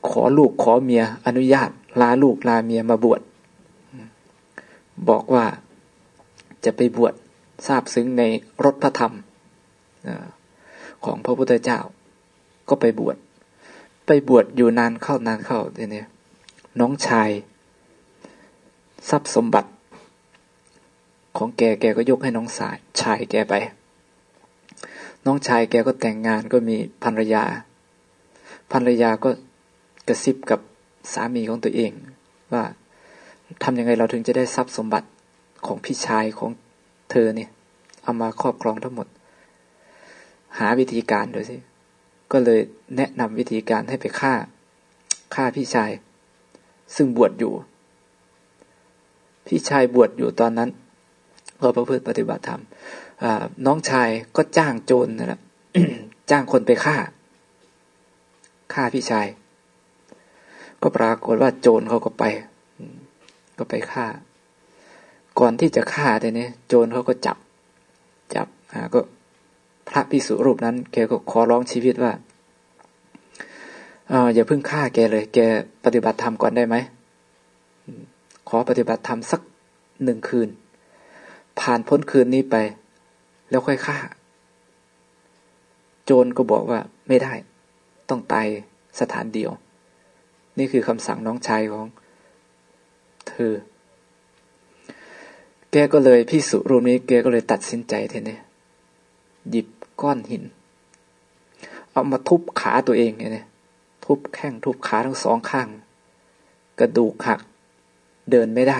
S1: ขอลูกขอเมียอนุญาตลาลูกลาเมียมาบวชบอกว่า จะไปบวชทราบซึ้งในรถพระธรรมของพระพุทธเจ้า ก็ไปบวชไปบวชอยู่นานเข้านานเข้าเนี่ยน้องชาย ทรัพย์สมบัติ ของแกแกก็ยกให้น้องสายชายแกไป น้องชายแกก็แต่งงานก็มีภรรยาภรรยาก็กระซิบกับสามีของตัวเอง ว่าทำยังไงเราถึงจะได้ทรัพย์สมบัติ ของพี่ชายของเธอเนี่ย เอามาครอบครองทั้งหมด หาวิธีการดูสิก็เลยแนะนำวิธีการให้ไปฆ่าฆ่าพี่ชาย ซึ่งบวชอยู่ พี่ชายบวชอยู่ตอนนั้นก็ประพฤติปฏิบัติธรรมน้องชายก็จ้างโจรนั่นแหละจ้างคนไปฆ่าฆ่าพี่ชาย ก็ปรากฏว่าโจรเขาก็ไป ก็ไปฆ่า ก่อนที่จะฆ่าแต่นี้โจรเขาก็จับ จับก็พระพิสุรูปนั้นแกก็ขอร้องชีวิตว่าอย่าเพิ่งฆ่าแกเลย แกปฏิบัติธรรมก่อนได้ไหม ขอปฏิบัติธรรมสักหนึ่งคืน ผ่านพ้นคืนนี้ไป แล้วค่อยฆ่า โจรก็บอกว่าไม่ได้ ต้องตายสถานเดียว นี่คือคำสั่งน้องชายของเธอ แกก็เลยพี่สุรูปนี้แกก็เลยตัดสินใจเทนี้หยิบก้อนหิน เอามาทุบขาตัวเองเนี่ยทุบแข้งทุบขาทั้งสองข้าง กระดูกหักเดินไม่ได้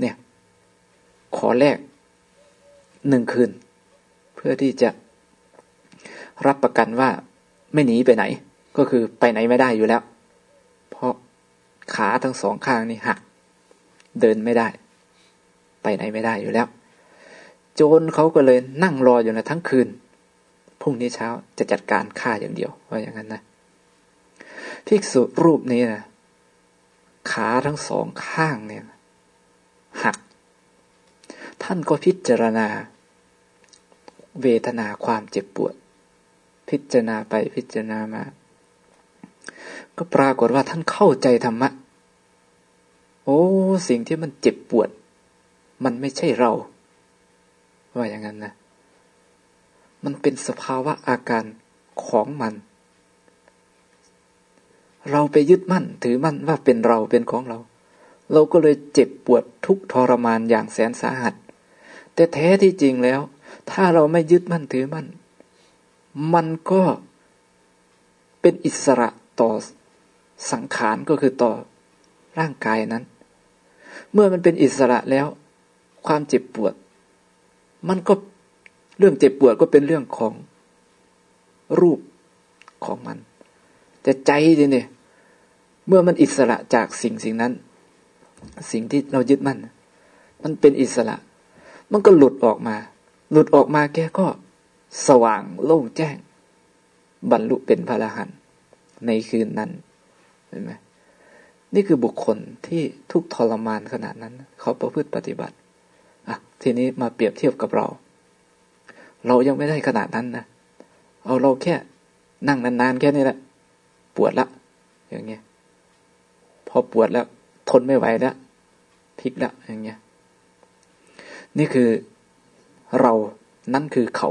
S1: เนี่ย ขอแลกหนึ่งคืน เพื่อที่จะรับประกันว่าไม่หนีไปไหน ก็คือไปไหนไม่ได้อยู่แล้ว เพราะขาทั้งสองข้างนี่หัก เดินไม่ได้ ไปไหนไม่ได้อยู่แล้ว โจรเขาก็เลยนั่งรออยู่นะทั้งคืนพรุ่งนี้เช้าจะจัดการฆ่าอย่างเดียวว่าอย่างนั้นนะภิกษุรูปนี้นะขาทั้งสองข้างเนี่ยหัก ท่านก็พิจารณา เวทนาความเจ็บปวด พิจารณาไปพิจารณามา ก็ปรากฏว่าท่านเข้าใจธรรมะ โอ้ สิ่งที่มันเจ็บปวด มันไม่ใช่เรา ว่าอย่างนั้นนะ มันเป็นสภาวะอาการของมัน เราไปยึดมั่นถือมั่นว่าเป็นเราเป็นของเรา เราก็เลยเจ็บปวดทุกทรมานอย่างแสนสาหัส แต่แท้ที่จริงแล้ว ถ้าเราไม่ยึดมั่นถือมั่น มันก็เป็นอิสระต่อสังขารก็คือต่อร่างกายนั้น เมื่อมันเป็นอิสระแล้ว ความเจ็บปวด มันก็เรื่องเจ็บปวดก็เป็นเรื่องของรูปของมัน แต่ใจเนี่ยเมื่อมันอิสระจากสิ่งสิ่งนั้น สิ่งที่เรายึดมั่นมันเป็นอิสระ มันก็หลุดออกมา หลุดออกมาแกก็สว่างโล่งแจ้ง บรรลุเป็นพระอรหันต์ในคืนนั้นเห็นไหมนี่คือบุคคลที่ทุกทรมานขนาดนั้น เขาประพฤติปฏิบัติ ทีนี้มาเปรียบเทียบกับเรา เรายังไม่ได้ขนาดนั้นนะเอาเราแค่นั่งนานๆแค่นี้แหละ ปวดละ อย่างเงี้ย พอปวดแล้ว ทนไม่ไหวแล้วพลิกล้วอย่างเงี้ย นี่คือเรานั่นคือเขา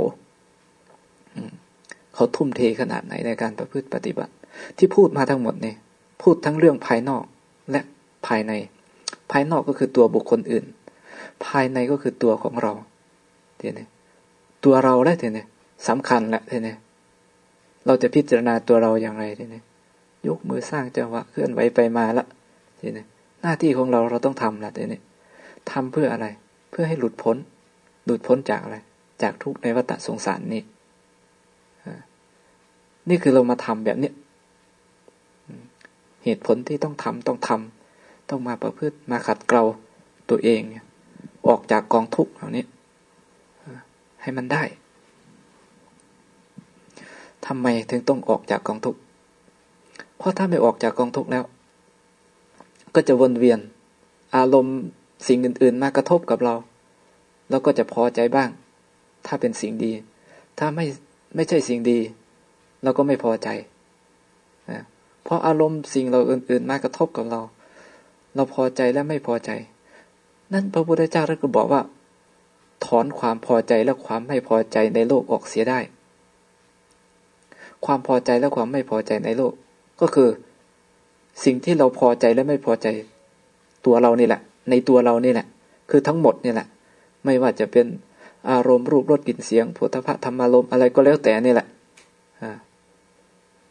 S1: เขาทุ่มเทขนาดไหนในการประพฤติปฏิบัติ ที่พูดมาทั้งหมดเนี่ยพูดทั้งเรื่องภายนอกและภายใน ภายนอกก็คือตัวบุคคลอื่น ภายในก็คือตัวของเราเทีนี้ตัวเราแล้ทีนี้สำคัญแหละทีนี้เราจะพิจารณาตัวเราอย่างไรทีนี้ยกมือสร้างจังหวะเคลื่อนไหวไปมาละทีนี้หน้าที่ของเราเราต้องทำละทีนี้ทำเพื่ออะไร เพื่อให้หลุดพ้น หลุดพ้นจากอะไร จากทุกในวัฏสงสารนี้นี่คือเรามาทำแบบนี้เหตุผลที่ต้องทำต้องทำต้องมาประพฤติมาขัดเกลาตัวเองเนี่ย ออกจากกองทุกข์เหล่านี้ให้มันได้ทำไมถึงต้องออกจากกองทุกข์ เพราะถ้าไม่ออกจากกองทุกข์แล้ว ก็จะวนเวียน อารมณ์สิ่งอื่น ๆ มากระทบกับเรา แล้วก็จะพอใจบ้าง ถ้าเป็นสิ่งดี ถ้าไม่ไม่ใช่สิ่งดี เราก็ไม่พอใจนะเพราะอารมณ์สิ่งเราอื่น ๆ มากระทบกับเรา เราพอใจและไม่พอใจ นั่นพระพุทธเจ้าท่านก็บอกว่า ถอนความพอใจและความไม่พอใจในโลกออกเสียได้ ความพอใจและความไม่พอใจในโลก ก็คือ สิ่งที่เราพอใจและไม่พอใจ ตัวเรานี่แหละ ในตัวเรานี่แหละ คือทั้งหมดนี่แหละ ไม่ว่าจะเป็นอารมณ์รูปรสกลิ่นเสียงพุทธะธรรมารมณ์อะไรก็แล้วแต่นี่แหละ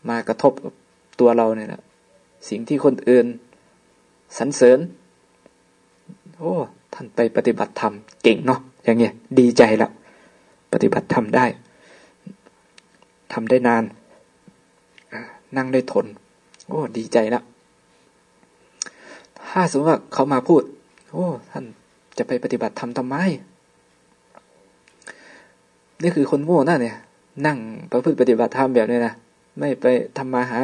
S1: มากระทบกับตัวเราเนี่ยแหละสิ่งที่คนอื่นสรรเสริญ โอ้ท่านไปปฏิบัติธรรมเก่งเนาะอย่างเงี้ยดีใจล้วปฏิบัติธรรมได้ทำได้นาน นั่งได้ทน โอ้ดีใจล้วถ้าสมมติว่าเขามาพูด โอ้ ท่านจะไปปฏิบัติธรรมทำไมนี่คือคนโง่น่ะเนี่ย นั่งประพฤติปฏิบัติธรรมแบบนี้นะไม่ไปทำมาหา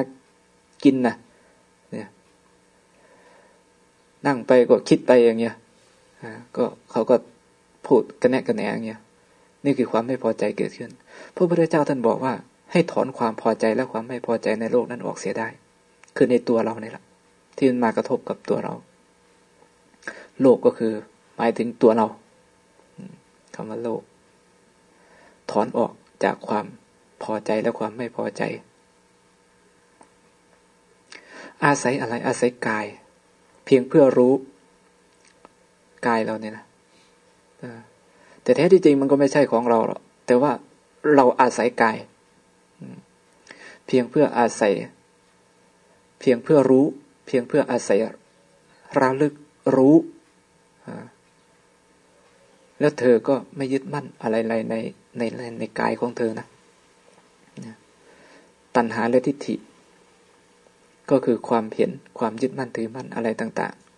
S1: กินนะเนี่ย นั่งไปก็คิดไปอย่างเงี้ย ก็เขาก็พูดกระแนะกระแหนอย่างเงี้ยนี่คือความไม่พอใจเกิดขึ้น พระพุทธเจ้าท่านบอกว่า ให้ถอนความพอใจและความไม่พอใจในโลกนั้นออกเสียได้ คือในตัวเราเนี่ยแหละที่มันมากระทบกับตัวเรา โลกก็คือหมายถึงตัวเราคำว่าโลก ถอนออกจากความพอใจและความไม่พอใจ อาศัยอะไรอาศัยกาย เพียงเพื่อรู้ กายเราเนี่ยนะแต่แท้ที่จริงมันก็ไม่ใช่ของเราหรอกแต่ว่าเราอาศัยกาย เพียงเพื่ออาศัย เพียงเพื่อรู้ เพียงเพื่ออาศัยระลึกรู้ แล้วเธอก็ไม่ยึดมั่นอะไรในในในในกายของเธอนะ ตัณหาและทิฏฐิ ก็คือความเห็นความยึดมั่นถือมั่นอะไรต่าง ๆ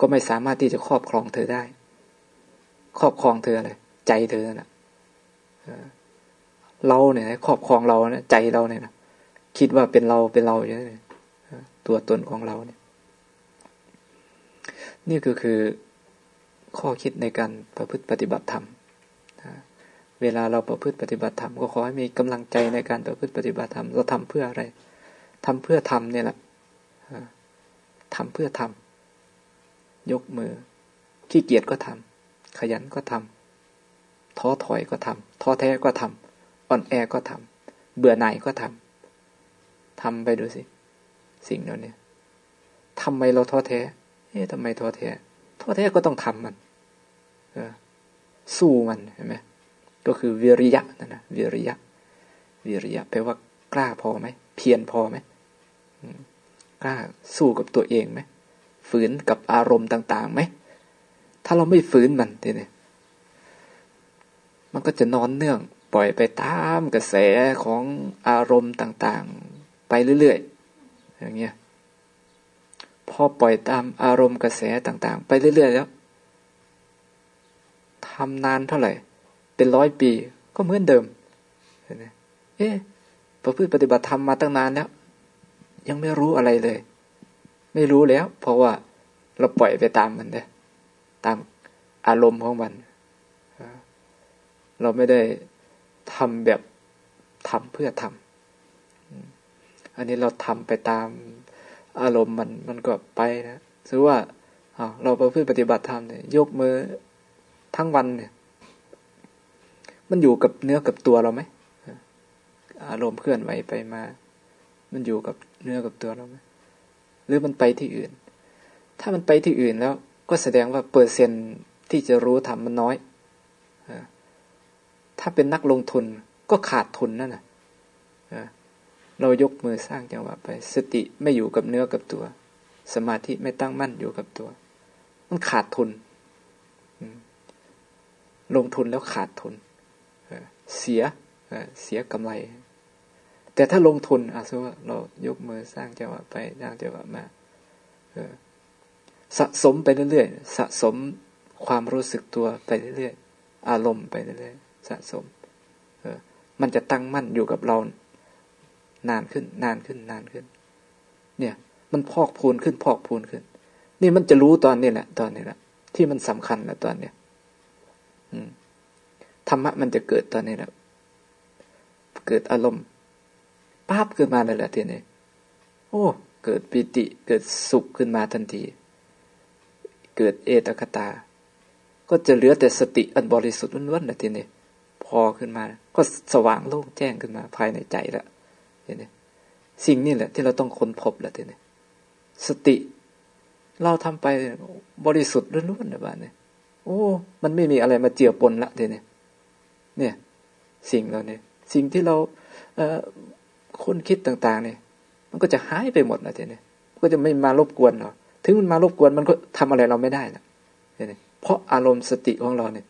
S1: ก็ไม่สามารถที่จะครอบครองเธอได้ ครอบครองเธออะไรใจเธอนะ่ะเราเนี่ยครอบครองเราเนี่ยใจเราเนี่ยนะคิดว่าเป็นเราเป็นเราอย่างนี้ตัวตนของเราเนี่ย นี่ก็คือข้อคิดในการประพฤติปฏิบัติธรรมเวลาเราประพฤติปฏิบัติธรรมก็ขอให้มีกำลังใจในการประพฤติปฏิบัติธรรมเราทำเพื่ออะไรทำเพื่อทำเนี่ยแหละทำเพื่อทำ ยกมือ ขี้เกียจก็ทำขยันก็ทำท้อถอยก็ทำท้อแท้ก็ทำอ่อนแอก็ทำเบื่อหน่ายก็ทำทำไปดูสิ สิ่งเหล่านี้ทำไมเราท้อแท้เอ๊ะทำไมท้อแท้ท้อแท้ก็ต้องทำมันเออสู้มันเห็นไหมก็คือวิริยะนั่นนะวิริยะ วิริยะแปลว่ากล้าพอไหมเพียรพอไหมกล้าสู้กับตัวเองไหม ฝืนกับอารมณ์ต่างๆไหม ถ้าเราไม่ฝืนมันทีนี้มันก็จะนอนเนื่อง ปล่อยไปตามกระแสของอารมณ์ต่างๆ ไปเรื่อยๆ อย่างเงี้ย พอปล่อยตามอารมณ์กระแสต่างๆ ไปเรื่อยๆแล้วทำนานเท่าไหร่ เป็นร้อยปีก็เหมือนเดิมเอ๊ะพระพุทธปฏิบัติธรรมมาตั้งนานแล้ว ยังไม่รู้อะไรเลย ไม่รู้แล้ว เพราะว่าเราปล่อยไปตามมันเด้ตามอารมณ์ของมัน เราไม่ได้ทำแบบทำเพื่อทำอันนี้เราทำไปตามอารมณ์มันมันก็ไปนะถือว่าเราประพฤติปฏิบัติธรรมเนี่ยยกมือทั้งวันเนี่ย มันอยู่กับเนื้อกับตัวเราไหมอารมณ์เคลื่อนไหวไปมา มันอยู่กับเนื้อกับตัวเราไหม หรือมันไปที่อื่น ถ้ามันไปที่อื่นแล้วก็แสดงว่าเปอร์เซ็นที่จะรู้ทำมันน้อย ถ้าเป็นนักลงทุนก็ขาดทุนนั่นนะเรายกมือสร้างจังหวะไป สติไม่อยู่กับเนื้อกับตัว สมาธิไม่ตั้งมั่นอยู่กับตัว มันขาดทุน ลงทุนแล้วขาดทุน เสีย เสียกำไร แต่ถ้าลงทุนอาสว่าเรายกมือสร้างจังหวะไปสร้างจังหวะมาสะสมไปเรื่อยๆสะสมความรู้สึกตัวไปเรื่อยๆอารมณ์ไปเรื่อยๆสะสมมันจะตั้งมั่นอยู่กับเรา นานขึ้น นานขึ้น นานขึ้น เนี่ย มันพอกพูนขึ้น พอกพูนขึ้น นี่มันจะรู้ตอนนี้แหละ ตอนนี้แหละที่มันสำคัญแหละตอนเนี้ยอืมธรรมะมันจะเกิดตอนนี้แหละเกิดอารมณ์ ปั๊บขึ้นมาเลยแหละทีนี้โอ้ เกิดปิติเกิดสุขขึ้นมาทันที เกิดเอตคตา ก็จะเหลือแต่สติอันบริสุทธิ์ล้วนๆนะทีนี้พอขึ้นมา ก็สว่างโล่งแจ้งขึ้นมาภายในใจละทีนี้สิ่งนี้แหละ ที่เราต้องค้นพบละทีนี้สติ เราทำไปบริสุทธิ์ล้วนๆนะบ้านเนี่ยโอ้ มันไม่มีอะไรมาเจียวปนละทีนี้เนี่ย สิ่งเราเนี่ย สิ่งที่เราเอ คนคิดต่างๆ เนี่ย มันก็จะหายไปหมดนะทีนี้ก็จะไม่มารบกวนเราถึงมันมารบกวนมันก็ทำอะไรเราไม่ได้ละเนี่ยเพราะอารมณ์สติของเราเนี่ย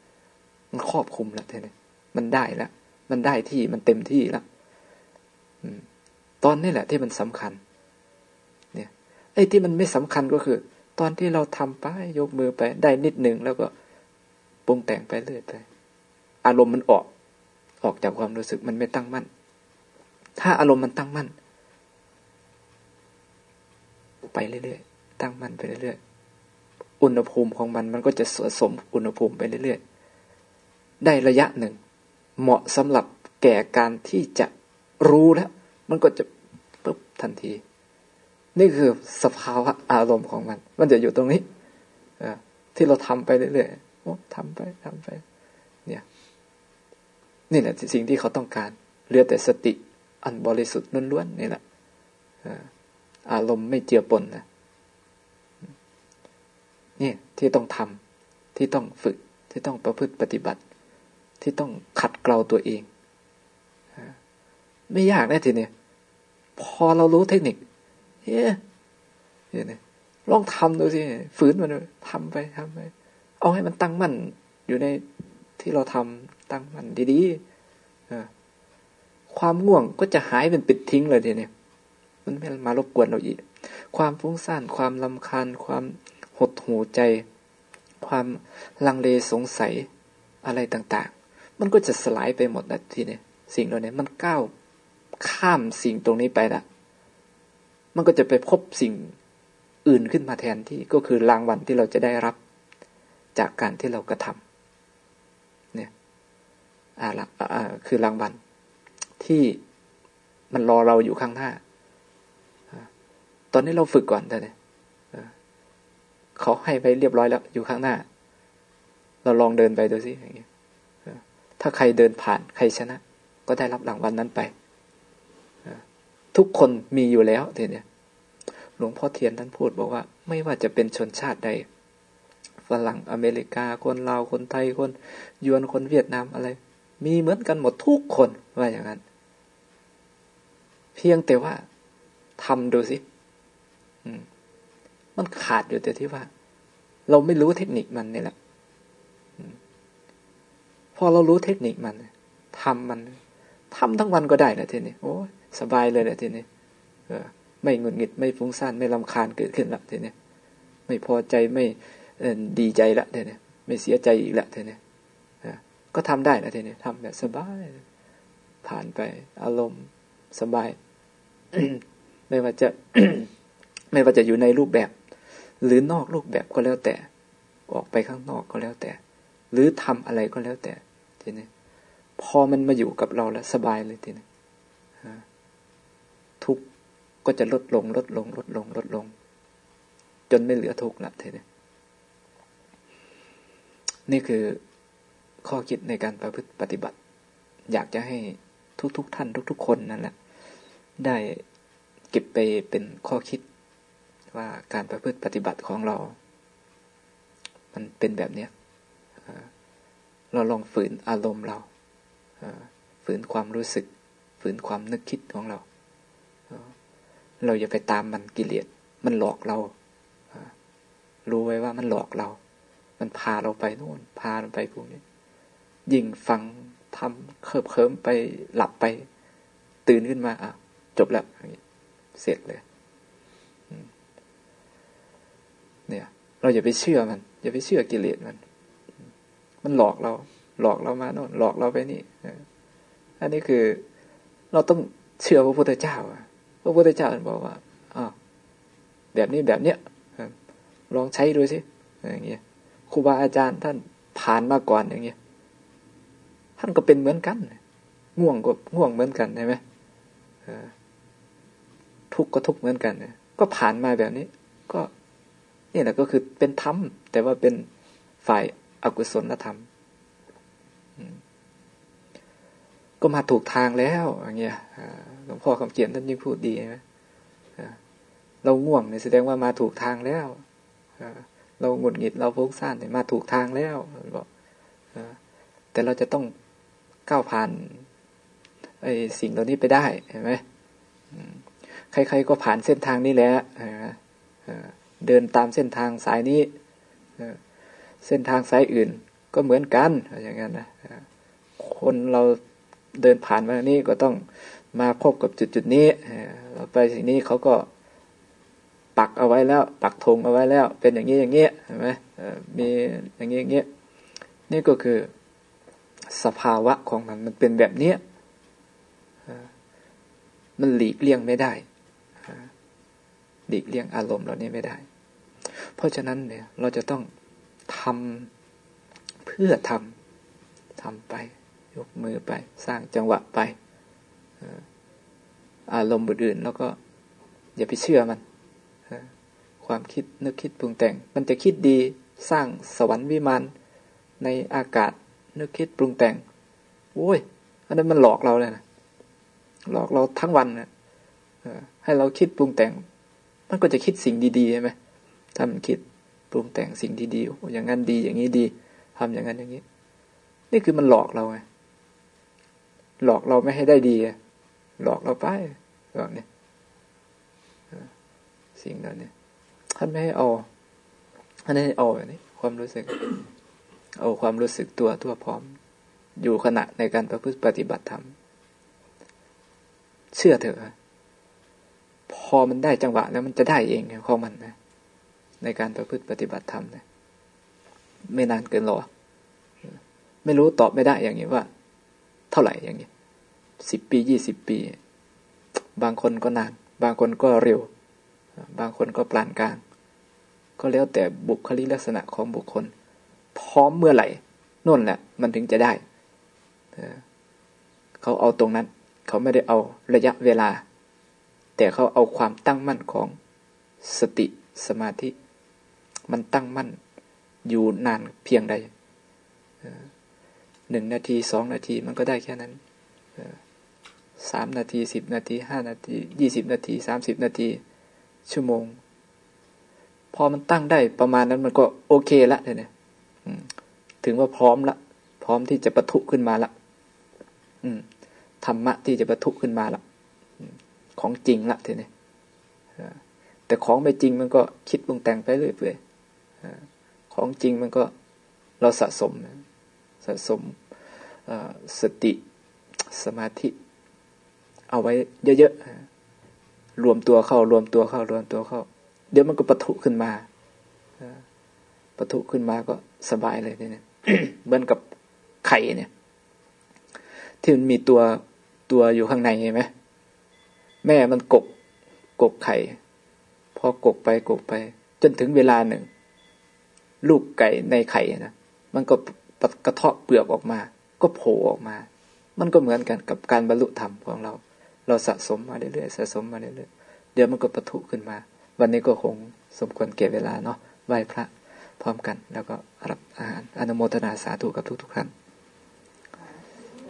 S1: มันครอบคุมแล้วทีนี้มันได้แล้วมันได้ที่มันเต็มที่แล้วตอนนี้แหละที่มันสำคัญ เนี่ย ไอ้ที่มันไม่สำคัญก็คือ ตอนที่เราทำไปยกมือไป ได้นิดหนึ่งแล้วก็ปรุงแต่งไปเรื่อยไป อารมณ์มันออก ออกจากความรู้สึกมันไม่ตั้งมั่น ถ้าอารมณ์มันตั้งมั่น ไปเรื่อยๆ ตั้งมั่นไปเรื่อยๆ อุณหภูมิของมันมันก็จะสะสมอุณหภูมิไปเรื่อยๆ ได้ระยะหนึ่ง เหมาะสำหรับแก่การที่จะรู้แล้ว มันก็จะปุ๊บทันที นี่คือสภาวะอารมณ์ของมัน มันจะอยู่ตรงนี้อที่เราทำไปเรื่อยๆโอ้ทำไปทำไป เนี่ย นี่แหละสิ่งที่เขาต้องการเหลือแต่สติ อันบริสุทธิ์ล้วนๆนี่แหละอารมณ์ไม่เจือปนนะนี่ที่ต้องทำที่ต้องฝึกที่ต้องประพฤติปฏิบัติ ที่ต้องขัดเกลาตัวเองไม่ยากนะทีนี้พอเรารู้เทคนิคเฮ้เนี่ยลองทำดูสิฝืนมันทำไปทำไป เอาให้มันตั้งมั่นอยู่ในที่เราทำตั้งมั่นดีๆ ความง่วงก็จะหายเป็นปิดทิ้งเลยทีนี้มันไม่มารบกวนเราอีก ความฟุ้งซ่าน ความลำคาญ ความหดหูใจ ความลังเลสงสัยอะไรต่างๆ มันก็จะสลายไปหมดนะทีนี้สิ่งเหล่านี้มันก้าวข้ามสิ่งตรงนี้ไปละมันก็จะไปพบสิ่งอื่นขึ้นมาแทนที่ก็คือรางวัลที่เราจะได้รับจากการที่เรากระทำเนี่ยอ่าอ่าคือรางวัล ที่มันรอเราอยู่ข้างหน้า ตอนนี้เราฝึกก่อนแต่เนี่ยเขาให้ไปเรียบร้อยแล้ว อยู่ข้างหน้า เราลองเดินไปดูสิอย่างเงี้ยถ้าใครเดินผ่านใครชนะ ก็ได้รับรางวัลนนั้นไป ทุกคนมีอยู่แล้วทีเนี้ยหลวงพ่อเทียนท่านพูดบอกว่า ไม่ว่าจะเป็นชนชาติใด ฝรั่งอเมริกาคนลาวคนไทยคน ยวนคนเวียดนามอะไร มีเหมือนกันหมดทุกคนว่าอย่างนั้น เพียงแต่ว่าทำดูสิมันขาดอยู่แต่ที่ว่า เราไม่รู้เทคนิคมันนี่แหละพอเรารู้เทคนิคมันทำมันทำทั้งวันก็ได้นะทีนี้โอ้สบายเลยนะทีนี้เออไม่หงุดหงิดไม่ฟุ้งซ่านไม่ลำคาญเกิดขึ้นละทีนี้ไม่พอใจไม่ดีใจละทีนี้ไม่เสียใจอีกละทีนี้ก็ทำได้นะทีนี้ทำแบบสบาย ผ่านไปอารมณ์สบาย ไม่ว่าจะไม่ว่าจะอยู่ในรูปแบบ หรือนอกรูปแบบก็แล้วแต่ ออกไปข้างนอกก็แล้วแต่ หรือทำอะไรก็แล้วแต่ทีนี้พอมันมาอยู่กับเราแล้วสบายเลยทีนี้ทุกก็จะลดลง ลดลง ลดลง ลดลง จนไม่เหลือทุกข์ละทีนี้นี่คือข้อคิดในการประพฤติปฏิบัติ อยากจะให้ทุกๆทท่านทุก ๆ คนนั่นแหละ ได้เก็บไปเป็นข้อคิดว่าการประพฤติปฏิบัติของเรา มันเป็นแบบเนี้ยเราลองฝืนอารมณ์เรา ฝืนความรู้สึก ฝืนความนึกคิดของเรา เราอย่าไปตามมันกิเลส มันหลอกเรา รู้ไว้ว่ามันหลอกเรา มันพาเราไปโน่น พาเราไปพวกนี้ ยิ่งฟังทำเคิบเคิมไปหลับไป ตื่นขึ้นมาอะ จบแล้วเสร็จเลยเนี่ย เราอย่าไปเชื่อมัน อย่าไปเชื่อกิเลสมัน มันหลอกเรา หลอกเรามาโน่นหลอกเราไปนี่อันนี้คือเราต้องเชื่อพระพุทธเจ้าอะพระพุทธเจ้าบอกว่าอ๋อแบบนี้แบบเนี้ยลองใช้ดูสิอย่างเงี้ยครูบาอาจารย์ท่านผ่านมาก่อนอย่างเงี้ยท่านก็เป็นเหมือนกัน ง่วงก็ง่วงเหมือนกันใช่ไหม ทุกข์ก็ทุกข์เหมือนกันก็ผ่านมาแบบนี้ ก็นี่แหละก็คือเป็นธรรม แต่ว่าเป็นฝ่ายอากุศลธรรม ก็มาถูกทางแล้วอย่างเงี้ยหลวงพ่อคำเขียนท่านยิ่งพูดดีนะเราง่วงเนี่ยแสดงว่ามาถูกทางแล้วเราหงุดหงิดเราฟุ้งซ่านเนี่ยมาถูกทางแล้วบอกแต่เราจะต้องก้าวผ่านไอ้สิ่งเหล่านี้ไปได้เห็นไหม ใครๆก็ผ่านเส้นทางนี้แหละเดินตามเส้นทางสายนี้เส้นทางสายอื่นก็เหมือนกันอย่างนั้นนะคนเราเดินผ่านมานี้ก็ต้องมาพบกับจุดจุดนี้เราไปสิ่งนี้เขาก็ปักเอาไว้แล้ว ปักธงเอาไว้แล้ว เป็นอย่างนี้อย่างเงี้ยเห็นไหมมีอย่างนี้อย่างเงี้ยนี่ก็คือสภาวะของมันมันเป็นแบบเนี้ยมันหลีกเลี่ยงไม่ได้ หลีกเลี่ยงอารมณ์เหล่านี้ไม่ได้ เพราะฉะนั้นเนี่ย เราจะต้องทำเพื่อทำทำไป ยกมือไป สร้างจังหวะไปอารมณ์อื่นแล้วก็ อย่าไปเชื่อมันความคิดนึกคิดปรุงแต่ง มันจะคิดดีสร้างสวรรค์วิมานในอากาศ นึกคิดปรุงแต่งโอ้ยอันนั้นมันหลอกเราเลยนะหลอกเราทั้งวันนะให้เราคิดปรุงแต่ง มันก็จะคิดสิ่งดีๆใช่ไหมถ้าคิดปรุงแต่งสิ่งดีๆอย่างนั้นดีอย่างนี้ดีทำอย่างนั้นอย่างนี้ นี่คือมันหลอกเราไงหลอกเราไม่ให้ได้ดี หลอกเราไปแบบนี้สิ่งเหล่านี้ท่านไม่ให้เอาท่านให้เอาแบบนี้ ความรู้สึก เอาความรู้สึกตัวตัวพร้อม อยู่ขณะในการประพฤติปฏิบัติธรรมเชื่อเถอะ พอมันได้จังหวะแล้วมันจะได้เองของมันนะ ในการประพฤติปฏิบัติธรรมนะไม่นานเกินรอไม่รู้ตอบไม่ได้อย่างนี้ว่า เท่าไหร่อย่างนี้สิบปียี่สิบปี บางคนก็นาน บางคนก็เร็ว บางคนก็ปานกลาง ก็แล้วแต่บุคลิกลักษณะของบุคคล พร้อมเมื่อไหร่นั่นแหละ มันถึงจะได้เขาเอาตรงนั้น เขาไม่ได้เอาระยะเวลา แต่เขาเอาความตั้งมั่นของสติสมาธิ มันตั้งมั่น อยู่นานเพียงใดหนึ่งนาทีสองนาทีมันก็ได้แค่นั้นสามนาทีสิบนาทีห้านาทียี่สิบนาทีสามสิบนาที ชั่วโมง พอมันตั้งได้ประมาณนั้นมันก็โอเคละเนี่ยถึงว่าพร้อมละ พร้อมที่จะประทุขึ้นมาละธรรมะที่จะประทุขึ้นมาละ ของจริงละทีนี้แต่ของไม่จริงมันก็คิดปรุงแต่งไปเรื่อยๆของจริงมันก็เราสะสมสะสมสติสมาธิ เอาไว้เยอะๆ รวมตัวเข้ารวมตัวเข้ารวมตัวเข้า เดี๋ยวมันก็ปะทุขึ้นมาปะทุขึ้นมาก็สบายเลยเนี่ยเหมือนกับไข่เนี่ย ที่มันมีตัวตัวอยู่ข้างในเห็นไหม แม่มันกก กกไข่ พอกกไปกกไป จนถึงเวลาหนึ่ง ลูกไก่ในไข่นะมันก็กระเทาะเปลือกออกมา ก็โผล่ออกมา มันก็เหมือนกันกับการบรรลุธรรมของเรา เราสะสมมาเรื่อยๆสะสมมาเรื่อยๆเดี๋ยวมันก็ปะทุขึ้นมา วันนี้ก็คงสมควรเก็บเวลาเนาะไหว้พระพร้อมกันแล้วก็รับอาหารอนุโมทนาสาธุกับทุกๆท่าน